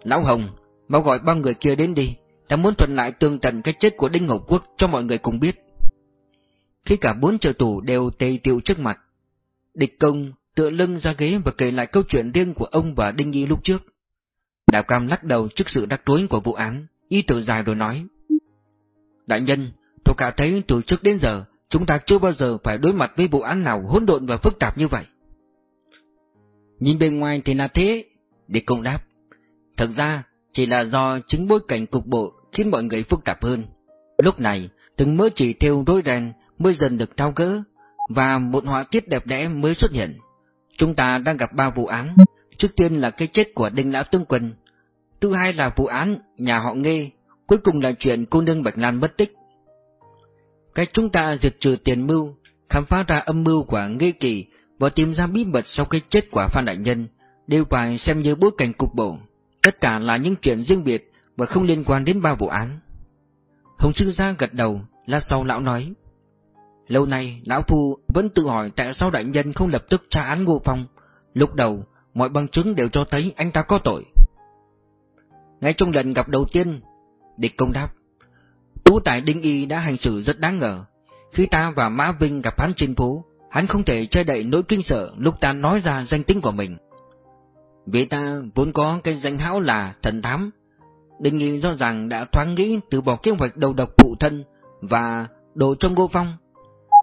Lão Hồng, mau gọi ba người kia đến đi, ta muốn thuận lại tương tận cái chết của Đinh Ngọc Quốc cho mọi người cùng biết. Khi cả bốn trợ tù đều tề tiệu trước mặt, địch công tựa lưng ra ghế và kể lại câu chuyện riêng của ông và Đinh Nhi lúc trước. Đào Cam lắc đầu trước sự đắc rối của vụ án, y tự dài rồi nói. Đại nhân, tôi cả thấy từ trước đến giờ, chúng ta chưa bao giờ phải đối mặt với vụ án nào hỗn độn và phức tạp như vậy. Nhìn bên ngoài thì là thế, địch công đáp. Thật ra, chỉ là do chính bối cảnh cục bộ khiến mọi người phức tạp hơn. Lúc này, từng mớ chỉ theo rối ren mới dần được thao gỡ, và một họa tiết đẹp đẽ mới xuất hiện. Chúng ta đang gặp ba vụ án, trước tiên là cái chết của Đinh Lão Tương Quân, thứ hai là vụ án nhà họ Nghê, cuối cùng là chuyện cô nương Bạch Lan mất tích. Cách chúng ta diệt trừ tiền mưu, khám phá ra âm mưu của Nghê Kỳ và tìm ra bí mật sau cái chết của Phan Đại Nhân, đều phải xem như bối cảnh cục bộ. Tất cả là những chuyện riêng biệt và không liên quan đến ba vụ án. Hồng Sư Gia gật đầu, lát sau lão nói. Lâu nay, lão phu vẫn tự hỏi tại sao đại nhân không lập tức tra án Ngô Phong. Lúc đầu, mọi bằng chứng đều cho thấy anh ta có tội. Ngay trong lần gặp đầu tiên, địch công đáp. Tú tại Đinh Y đã hành xử rất đáng ngờ. Khi ta và Mã Vinh gặp hắn trên phố, hắn không thể che đậy nỗi kinh sợ lúc ta nói ra danh tính của mình. Vì ta vốn có cái danh hão là thần thám. Đinh nghi rõ ràng đã thoáng nghĩ từ bỏ kế hoạch đầu độc phụ thân và đồ trong ngô phong.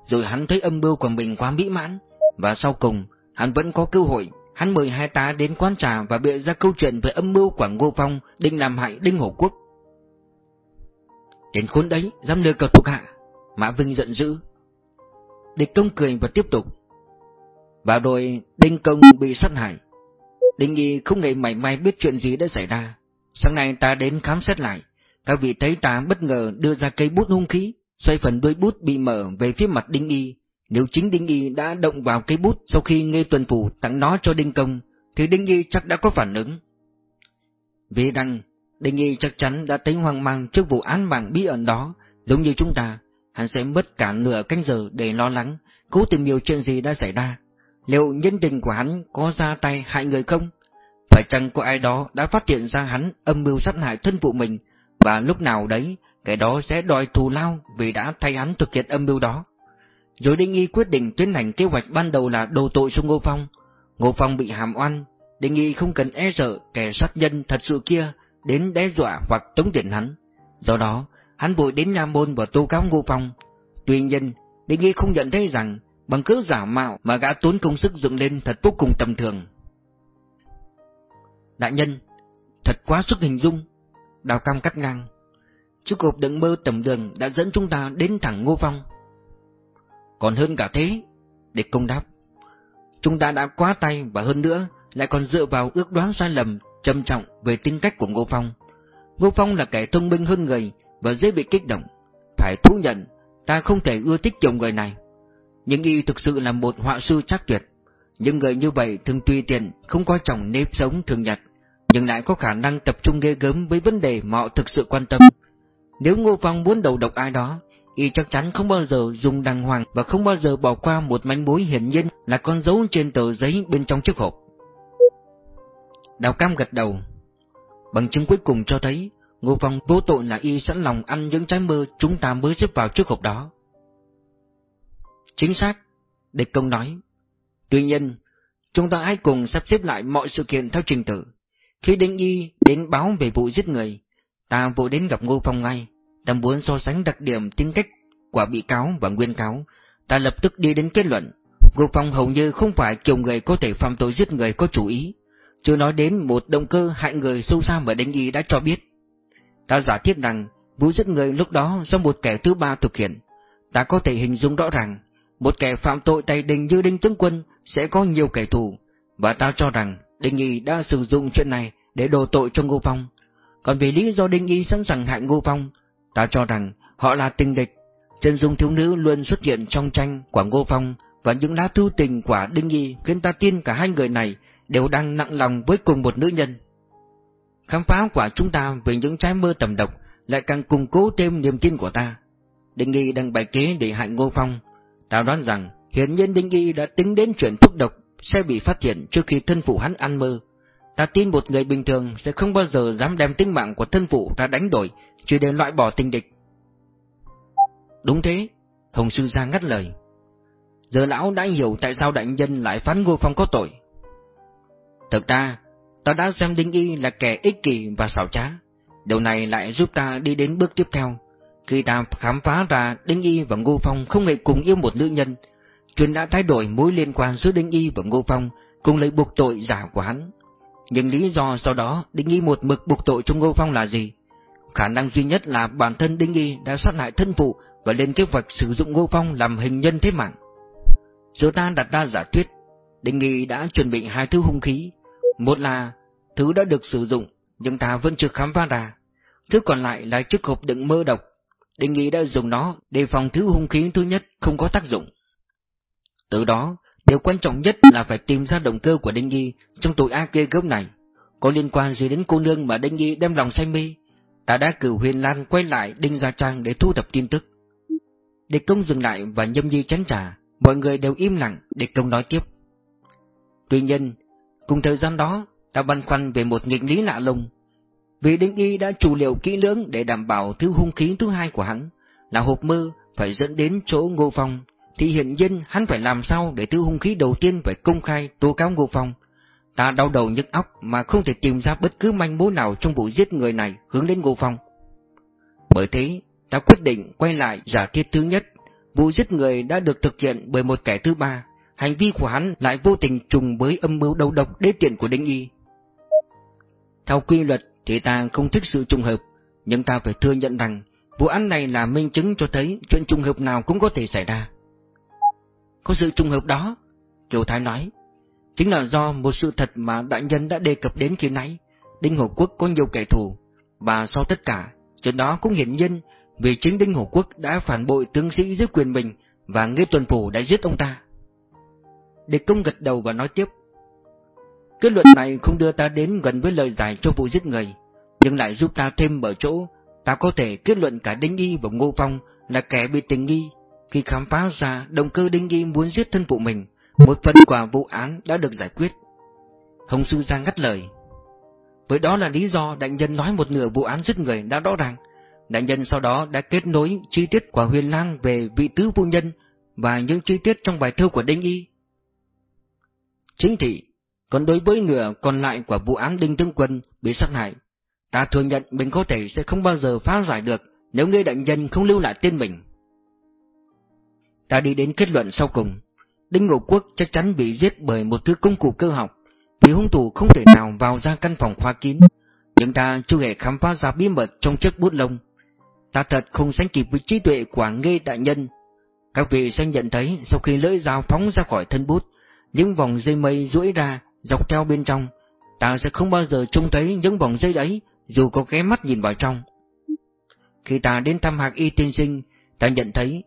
Rồi hắn thấy âm mưu của mình quá mỹ mãn, và sau cùng hắn vẫn có cơ hội Hắn mời hai ta đến quán trà và bịa ra câu chuyện về âm mưu của Ngô Phong định làm hại Đinh Hổ Quốc. Đến khốn đấy, dám lừa cợt thuộc hạ. Mã Vinh giận dữ. Địch công cười và tiếp tục. Và rồi Đinh Công bị sát hại. Đinh Nghi không hề mảy may biết chuyện gì đã xảy ra. Sáng nay ta đến khám xét lại. Các vị thấy ta bất ngờ đưa ra cây bút hung khí, xoay phần đuôi bút bị mở về phía mặt Đinh Y, nếu chính Đinh Y đã động vào cây bút sau khi nghe tuần phủ tặng nó cho Đinh Công, thì Đinh Y chắc đã có phản ứng. Vì rằng, Đinh Y chắc chắn đã thấy hoang mang trước vụ án mạng bí ẩn đó, giống như chúng ta, hắn sẽ mất cả nửa canh giờ để lo lắng, cố tìm hiểu chuyện gì đã xảy ra. Liệu nhân tình của hắn có ra tay hại người không? Phải chăng có ai đó đã phát hiện ra hắn âm mưu sát hại thân phụ mình, và lúc nào đấy, cái đó sẽ đòi thù lao vì đã thay hắn thực hiện âm mưu đó. Rồi Đinh Y quyết định tiến hành kế hoạch ban đầu là đồ tội cho Ngô Phong. Ngô Phong bị hàm oan, Đinh Y không cần e sợ kẻ sát nhân thật sự kia đến đe dọa hoặc tống tiền hắn. Do đó, hắn vội đến Nam Môn và tố cáo Ngô Phong. Tuy nhiên, Đinh Y không nhận thấy rằng bằng cớ giả mạo mà gã tốn công sức dựng lên thật vô cùng tầm thường. Đại nhân, thật quá sức hình dung. Đào Cam cắt ngang. Chiếc hộp đựng mơ tầm đường đã dẫn chúng ta đến thẳng Ngô Phong. Còn hơn cả thế, để công đáp. Chúng ta đã quá tay và hơn nữa lại còn dựa vào ước đoán sai lầm trầm trọng về tính cách của Ngô Phong. Ngô Phong là kẻ thông minh hơn người và dễ bị kích động. Phải thú nhận, ta không thể ưa thích chồng người này. Nhưng y thực sự là một họa sư chắc tuyệt. Những người như vậy thường tùy tiện, không coi trọng nếp sống thường nhật, nhưng lại có khả năng tập trung ghê gớm với vấn đề mà họ thực sự quan tâm. Nếu Ngô Phong muốn đầu độc ai đó, y chắc chắn không bao giờ dùng đàng hoàng và không bao giờ bỏ qua một manh mối hiển nhiên là con dấu trên tờ giấy bên trong chiếc hộp. Đào Cam gật đầu. Bằng chứng cuối cùng cho thấy Ngô Phong vô tội là y sẵn lòng ăn những trái mơ chúng ta mới xếp vào chiếc hộp đó. Chính xác, địch công nói. Tuy nhiên, chúng ta hãy cùng sắp xếp lại mọi sự kiện theo trình tự. Khi Đinh Y đến báo về vụ giết người, ta vội đến gặp Ngô Phong ngay ta muốn so sánh đặc điểm tính cách của bị cáo và nguyên cáo, ta lập tức đi đến kết luận, Ngô Phong hầu như không phải kiểu người có thể phạm tội giết người có chủ ý, chưa nói đến một động cơ hại người sâu xa mà Đinh Y đã cho biết. Ta giả thiết rằng, vụ giết người lúc đó do một kẻ thứ ba thực hiện, ta có thể hình dung rõ ràng, một kẻ phạm tội tay đình như Đinh Tướng Quân sẽ có nhiều kẻ thù, và ta cho rằng Đinh Y đã sử dụng chuyện này để đổ tội cho Ngô Phong. Còn vì lý do Đinh Y sẵn sàng hại Ngô Phong, Ta cho rằng họ là tình địch. Chân dung thiếu nữ luôn xuất hiện trong tranh của Ngô Phong và những lá thư tình của Đinh y khiến ta tin cả hai người này đều đang nặng lòng với cùng một nữ nhân. Khám phá của chúng ta về những trái mơ tầm độc lại càng củng cố thêm niềm tin của ta. Đinh y đang bày kế để hại Ngô Phong. Ta đoán rằng hiện nhiên Đinh y đã tính đến chuyện thuốc độc sẽ bị phát hiện trước khi thân phụ hắn ăn mơ. Ta tin một người bình thường sẽ không bao giờ dám đem tính mạng của thân phụ ra đánh đổi chỉ để loại bỏ tình địch. Đúng thế, Hồng Sư Gia ngắt lời. Giờ lão đã hiểu tại sao đại nhân lại phán Ngô Phong có tội. Thực ra, ta đã xem Đinh Y là kẻ ích kỷ và xảo trá. Điều này lại giúp ta đi đến bước tiếp theo. Khi ta khám phá ra Đinh Y và Ngô Phong không hề cùng yêu một nữ nhân, chuyện đã thay đổi mối liên quan giữa Đinh Y và Ngô Phong cùng lấy buộc tội giả của hắn. Nhưng lý do sau đó Đinh Y một mực buộc tội trong Ngô Phong là gì? Khả năng duy nhất là bản thân Đinh Y đã sát hại thân phụ và lên kế hoạch sử dụng Ngô Phong làm hình nhân thế mạng. Giờ ta đặt ra giả thuyết, Đinh Y đã chuẩn bị hai thứ hung khí. Một là thứ đã được sử dụng, nhưng ta vẫn chưa khám phá ra. Thứ còn lại là chiếc hộp đựng mơ độc. Đinh nghị đã dùng nó để phòng thứ hung khí thứ nhất không có tác dụng. Từ đó, điều quan trọng nhất là phải tìm ra động cơ của Đinh Nghi trong tội ác ghê gớm này. Có liên quan gì đến cô nương mà Đinh Nghi đem lòng say mê? Ta đã cử Huyền Lan quay lại Đinh Gia Trang để thu thập tin tức. Địch công dừng lại và nhâm nhi chán trà, mọi người đều im lặng, địch công nói tiếp. Tuy nhiên, cùng thời gian đó, ta băn khoăn về một nghịch lý lạ lùng. Vì Đinh Y đã chủ liệu kỹ lưỡng để đảm bảo thứ hung khí thứ hai của hắn, là hộp mơ phải dẫn đến chỗ Ngô Phong, thì hiện nhiên hắn phải làm sao để thứ hung khí đầu tiên phải công khai tố cáo Ngô Phong. Ta đau đầu nhức óc mà không thể tìm ra bất cứ manh mối nào trong vụ giết người này hướng đến Ngô Phong. Bởi thế, ta quyết định quay lại giả thiết thứ nhất, vụ giết người đã được thực hiện bởi một kẻ thứ ba, hành vi của hắn lại vô tình trùng với âm mưu đầu độc đế tiện của Đinh Y. Theo quy luật thì ta không thích sự trùng hợp, nhưng ta phải thừa nhận rằng vụ án này là minh chứng cho thấy chuyện trùng hợp nào cũng có thể xảy ra. Có sự trùng hợp đó, Kiều Thái nói, chính là do một sự thật mà đại nhân đã đề cập đến khi nãy, Đinh Hồ Quốc có nhiều kẻ thù, và sau tất cả, chuyện đó cũng hiển nhiên vì chính Đinh Hồ Quốc đã phản bội tướng sĩ dưới quyền mình và Nghê Tuần Phủ đã giết ông ta. Địch công gật đầu và nói tiếp. Kết luận này không đưa ta đến gần với lời giải cho vụ giết người, nhưng lại giúp ta thêm ở chỗ ta có thể kết luận cả Đinh Y và Ngô Phong là kẻ bị tình nghi. Khi khám phá ra động cơ Đinh Y muốn giết thân phụ mình, một phần quả vụ án đã được giải quyết. Hồng Sư Giang ngắt lời. Với đó là lý do đại nhân nói một nửa vụ án giết người đã rõ ràng. Đại nhân sau đó đã kết nối chi tiết của huyền lang về vị tứ phu nhân và những chi tiết trong bài thơ của Đinh Y. Chính thị, còn đối với nửa còn lại của vụ án Đinh Tướng Quân bị sát hại, ta thừa nhận mình có thể sẽ không bao giờ phá giải được nếu ngươi đại nhân không lưu lại tên mình. Ta đi đến kết luận sau cùng, Đinh Ngộ Quốc chắc chắn bị giết bởi một thứ công cụ cơ học, vì hung thủ không thể nào vào ra căn phòng khoa kín, nhưng ta chưa hề khám phá ra bí mật trong chiếc bút lông. Ta thật không sánh kịp với trí tuệ của Nghê Đại Nhân. Các vị sẽ nhận thấy sau khi lưỡi dao phóng ra khỏi thân bút, những vòng dây mây duỗi ra dọc theo bên trong, ta sẽ không bao giờ trông thấy những vòng dây ấy dù có ghé mắt nhìn vào trong. Khi ta đến thăm hạc y tiên sinh, ta nhận thấy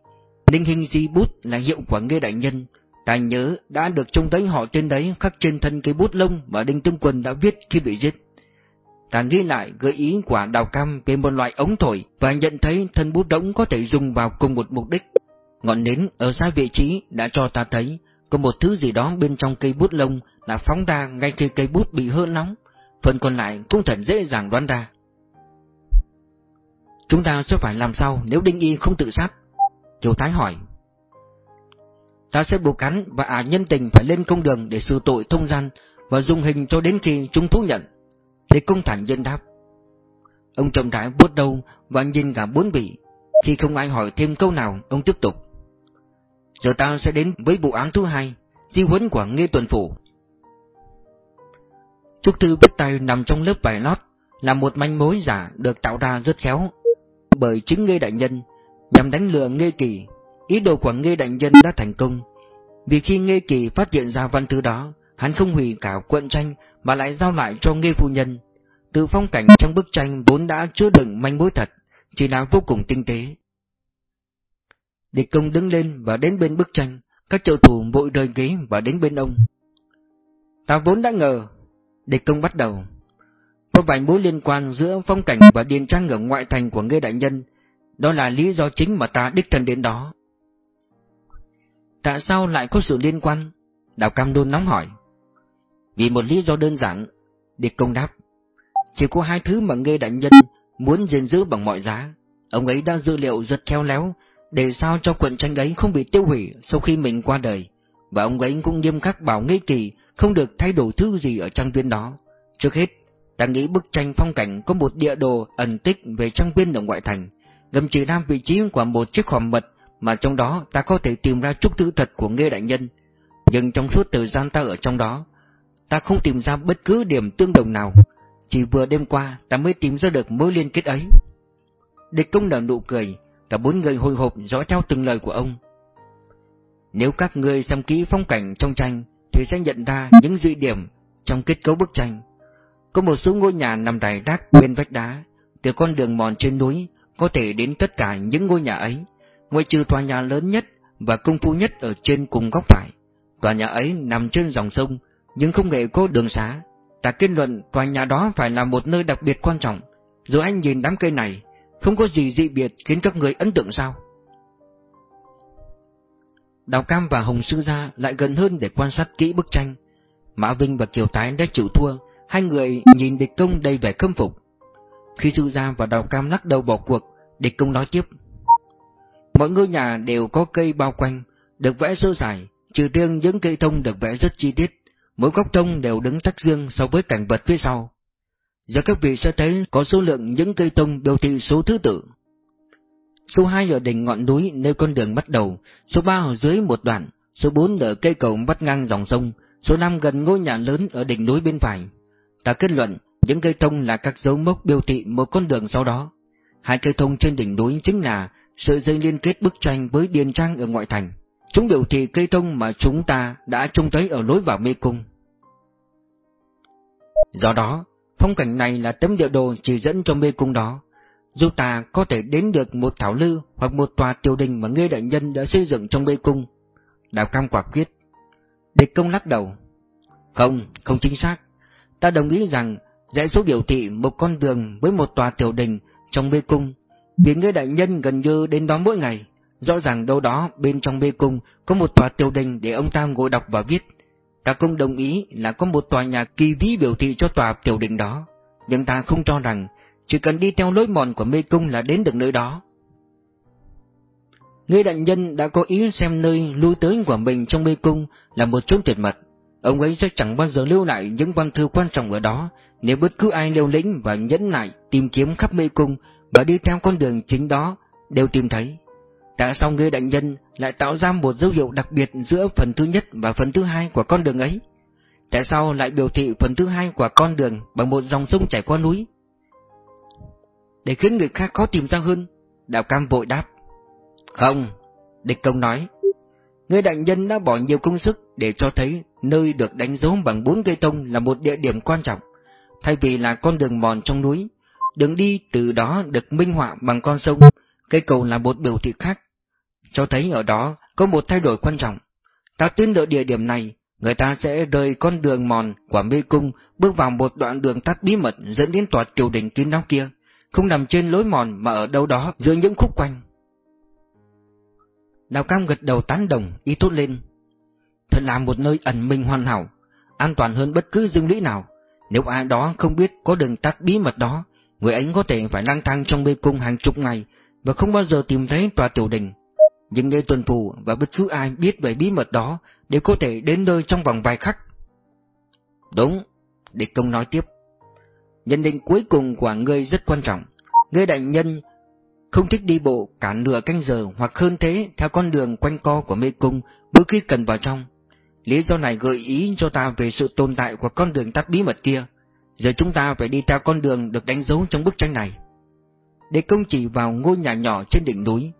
linh Hình Di bút là hiệu quả nghe Đại Nhân, ta nhớ đã được trông thấy họ tên đấy khắc trên thân cây bút lông mà Đinh Tương Quân đã viết khi bị giết. Ta nghĩ lại gợi ý quả đào cam về một loại ống thổi và nhận thấy thân bút đống có thể dùng vào cùng một mục đích. Ngọn nến ở xa vị trí đã cho ta thấy có một thứ gì đó bên trong cây bút lông là phóng ra ngay khi cây bút bị hơ nóng, phần còn lại cũng thật dễ dàng đoán ra. Chúng ta sẽ phải làm sao nếu Đinh Y không tự sát? Kiều Thái hỏi. Ta sẽ buộc hắn và ả nhân tình phải lên công đường để xử tội thông gian và dùng hình cho đến khi chúng thú nhận. Thế công thản nhân đáp. Ông chậm rãi vuốt đầu và nhìn cả bốn vị. Khi không ai hỏi thêm câu nào, ông tiếp tục. Giờ ta sẽ đến với vụ án thứ hai, di huấn của Nghê Tuần Phủ. Trúc thư viết tay nằm trong lớp vải lót, là một manh mối giả được tạo ra rất khéo bởi chính Ngê Đại Nhân, nhằm đánh lừa Ngê Kỳ. Ý đồ của Ngê Đại Nhân đã thành công, vì khi Ngê Kỳ phát hiện ra văn thư đó, hắn không hủy cả cuộn tranh mà lại giao lại cho Ngê Phu Nhân. Từ phong cảnh trong bức tranh vốn đã chứa đựng manh mối thật, chỉ là vô cùng tinh tế. Địch công đứng lên và đến bên bức tranh, các trợ thủ vội rời ghế và đến bên ông. Ta vốn đã ngờ, địch công bắt đầu. Có vài mối liên quan giữa phong cảnh và điền trang ở ngoại thành của ngươi đại nhân, đó là lý do chính mà ta đích thân đến đó. Tại sao lại có sự liên quan? Đào Cam Đôn nóng hỏi. Vì một lý do đơn giản, địch công đáp. Chỉ có hai thứ mà ngươi đại nhân muốn gìn giữ bằng mọi giá. Ông ấy đã dữ liệu rất khéo léo, để sao cho quận tranh ấy không bị tiêu hủy sau khi mình qua đời, và ông ấy cũng nghiêm khắc bảo nghi kỳ không được thay đổi thứ gì ở trang viên đó. Trước hết, ta nghĩ bức tranh phong cảnh có một địa đồ ẩn tích về trang viên ở ngoại thành, gầm chỉ nam vị trí của một chiếc hòm mật mà trong đó ta có thể tìm ra chút thứ thật của Nghê Đại Nhân. Nhưng trong suốt thời gian ta ở trong đó, ta không tìm ra bất cứ điểm tương đồng nào, chỉ vừa đêm qua ta mới tìm ra được mối liên kết ấy. Địch công nở nụ cười, Cả bốn người hồi hộp dõi theo từng lời của ông. Nếu các ngươi xem kỹ phong cảnh trong tranh thì sẽ nhận ra những dị điểm trong kết cấu bức tranh. Có một số ngôi nhà nằm rải rác bên vách đá, từ con đường mòn trên núi có thể đến tất cả những ngôi nhà ấy, ngoại trừ tòa nhà lớn nhất và công phu nhất ở trên cùng góc phải. Tòa nhà ấy nằm trên dòng sông, nhưng không hề có đường xá. Ta kết luận tòa nhà đó phải là một nơi đặc biệt quan trọng. Rồi anh nhìn đám cây này, không có gì dị biệt khiến các người ấn tượng sao? Đào Cam và Hồng Sư Gia lại gần hơn để quan sát kỹ bức tranh. Mã Vinh và Kiều Tái đã chịu thua, hai người nhìn địch công đầy vẻ khâm phục. Khi Sư Gia và Đào Cam lắc đầu bỏ cuộc, địch công nói tiếp. Mọi ngôi nhà đều có cây bao quanh, được vẽ sơ sài, trừ riêng những cây thông được vẽ rất chi tiết, mỗi góc thông đều đứng tách riêng so với cảnh vật phía sau. Giờ các vị sẽ thấy có số lượng những cây thông biểu thị số thứ tự. Số 2 ở đỉnh ngọn núi nơi con đường bắt đầu, số 3 ở dưới một đoạn, số 4 ở cây cầu bắt ngang dòng sông, số 5 gần ngôi nhà lớn ở đỉnh núi bên phải. Ta kết luận, những cây thông là các dấu mốc biểu thị một con đường sau đó. Hai cây thông trên đỉnh núi chính là sợi dây liên kết bức tranh với điền trang ở ngoại thành. Chúng biểu thị cây thông mà chúng ta đã trông thấy ở lối vào mê cung. Do đó, phong cảnh này là tấm địa đồ chỉ dẫn cho mê cung đó. Dù ta có thể đến được một thảo lư hoặc một tòa tiểu đình mà ngươi đại nhân đã xây dựng trong mê cung. Đào Cam quả quyết. Địch công lắc đầu. Không, không chính xác. Ta đồng ý rằng dãy số biểu thị một con đường với một tòa tiểu đình trong mê cung, vì ngươi đại nhân gần như đến đó mỗi ngày. Rõ ràng đâu đó bên trong mê cung có một tòa tiểu đình để ông ta ngồi đọc và viết. Ta cũng đồng ý là có một tòa nhà kỳ vĩ biểu thị cho tòa tiểu đình đó, nhưng ta không cho rằng chỉ cần đi theo lối mòn của mê cung là đến được nơi đó. Ngươi đại nhân đã có ý xem nơi lui tới của mình trong mê cung là một chốn tuyệt mật. Ông ấy sẽ chẳng bao giờ lưu lại những văn thư quan trọng ở đó nếu bất cứ ai liều lĩnh và nhẫn nại tìm kiếm khắp mê cung và đi theo con đường chính đó, đều tìm thấy. Tại sao ngươi đại nhân lại tạo ra một dấu hiệu đặc biệt giữa phần thứ nhất và phần thứ hai của con đường ấy? Tại sao lại biểu thị phần thứ hai của con đường bằng một dòng sông chảy qua núi? Để khiến người khác khó tìm ra hơn, Đạo Cam vội đáp. Không, địch công nói. Người đại nhân đã bỏ nhiều công sức để cho thấy nơi được đánh dấu bằng bốn cây thông là một địa điểm quan trọng, thay vì là con đường mòn trong núi. Đường đi từ đó được minh họa bằng con sông, cây cầu là một biểu thị khác, cho thấy ở đó có một thay đổi quan trọng. Ta tin ở địa điểm này, người ta sẽ rời con đường mòn của mê cung bước vào một đoạn đường tắt bí mật dẫn đến tòa triều đình kín đáo kia, không nằm trên lối mòn mà ở đâu đó giữa những khúc quanh. Đào Cam gật đầu tán đồng, ý tốt lên. Thật là một nơi ẩn mình hoàn hảo, an toàn hơn bất cứ dương lũy nào. Nếu ai đó không biết có đường tắt bí mật đó, người ấy có thể phải lang thang trong mê cung hàng chục ngày và không bao giờ tìm thấy tòa tiểu đình. Nhưng người tuần phù và bất cứ ai biết về bí mật đó đều có thể đến nơi trong vòng vài khắc. Đúng, địch công nói tiếp. Nhận định cuối cùng của ngươi rất quan trọng. Ngươi đại nhân không thích đi bộ cả nửa canh giờ hoặc hơn thế theo con đường quanh co của mê cung mỗi khi cần vào trong. Lý do này gợi ý cho ta về sự tồn tại của con đường tắt bí mật kia. Giờ chúng ta phải đi theo con đường được đánh dấu trong bức tranh này. Để công chỉ vào ngôi nhà nhỏ trên đỉnh núi,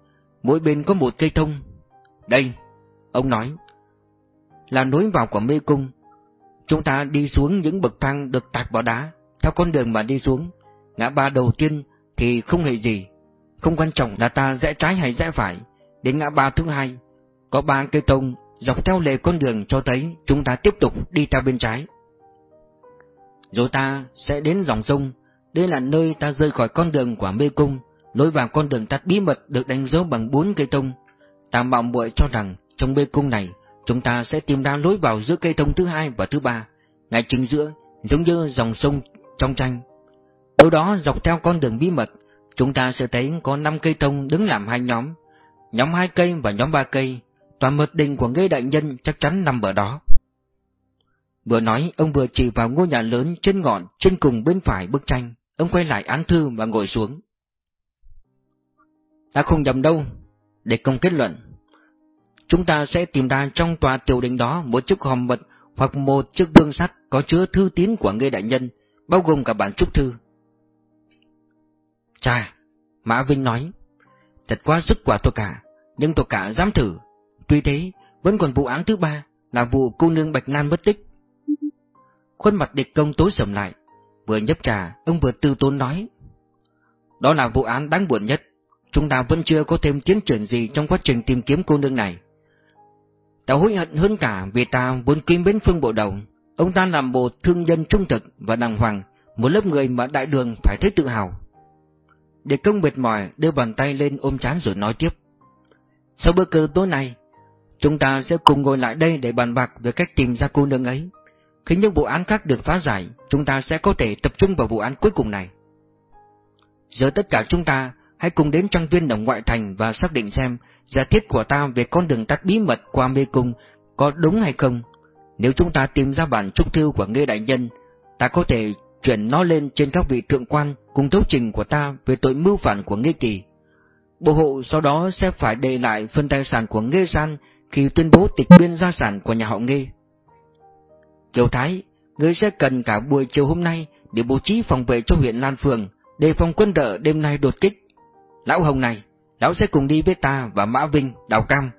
mỗi bên có một cây thông. Đây, ông nói, là nối vào của mê cung. Chúng ta đi xuống những bậc thang được tạc vào đá, theo con đường mà đi xuống. Ngã ba đầu tiên thì không hề gì, không quan trọng là ta rẽ trái hay rẽ phải. Đến ngã ba thứ hai, có ba cây thông dọc theo lề con đường cho thấy chúng ta tiếp tục đi theo bên trái. Rồi ta sẽ đến dòng sông, đây là nơi ta rơi khỏi con đường của mê cung, lối vào con đường tắt bí mật được đánh dấu bằng bốn cây thông. Ta mạo muội cho rằng trong mê cung này, chúng ta sẽ tìm ra lối vào giữa cây thông thứ hai và thứ ba, ngay chính giữa, giống như dòng sông trong tranh. Đâu đó dọc theo con đường bí mật, chúng ta sẽ thấy có năm cây thông đứng làm hai nhóm, nhóm hai cây và nhóm ba cây, toàn mật đình của ngây đại nhân chắc chắn nằm ở đó. Vừa nói, ông vừa chỉ vào ngôi nhà lớn trên ngọn trên cùng bên phải bức tranh, ông quay lại án thư và ngồi xuống. Ta không nhầm đâu, để công kết luận. Chúng ta sẽ tìm ra trong tòa tiểu đình đó một chiếc hòm mật hoặc một chiếc gương sắt có chứa thư tín của ngây đại nhân, bao gồm cả bản chúc thư. Chà, Mã Vinh nói, thật quá sức quả tôi cả, nhưng tôi cả dám thử. Tuy thế, Vẫn còn vụ án thứ ba Là vụ cô nương Bạch Lan mất tích Khuôn mặt địch công tối sầm lại Vừa nhấp trà Ông vừa tư tốn nói Đó là vụ án đáng buồn nhất Chúng ta vẫn chưa có thêm tiến triển gì Trong quá trình tìm kiếm cô nương này Ta hối hận hơn cả Vì ta vốn kiếm bến phương bộ đầu Ông ta làm một thương nhân trung thực và đàng hoàng Một lớp người mà đại đường phải thấy tự hào Để công mệt mỏi đưa bàn tay lên ôm chán rồi nói tiếp Sau bữa cơm tối nay Chúng ta sẽ cùng ngồi lại đây để bàn bạc về cách tìm ra cô nương ấy. Khi những vụ án khác được phá giải, chúng ta sẽ có thể tập trung vào vụ án cuối cùng này. Giờ tất cả chúng ta hãy cùng đến trang viên ở ngoại thành và xác định xem giả thiết của ta về con đường tắt bí mật qua mê cung có đúng hay không. Nếu chúng ta tìm ra bản trúc thư của Nghê Đại Nhân, ta có thể chuyển nó lên trên các vị thượng quan cùng thấu trình của ta về tội mưu phản của Nghê Kỳ. Bộ hộ sau đó sẽ phải đề lại phân tài sản của Nghê San khi tuyên bố tịch biên gia sản của nhà họ Nghê. Kiều Thái, ngươi sẽ cần cả buổi chiều hôm nay để bố trí phòng vệ cho huyện Lan Phường, đề phòng quân đỡ đêm nay đột kích. Lão Hồng này, lão sẽ cùng đi với ta và Mã Vinh, Đào Cam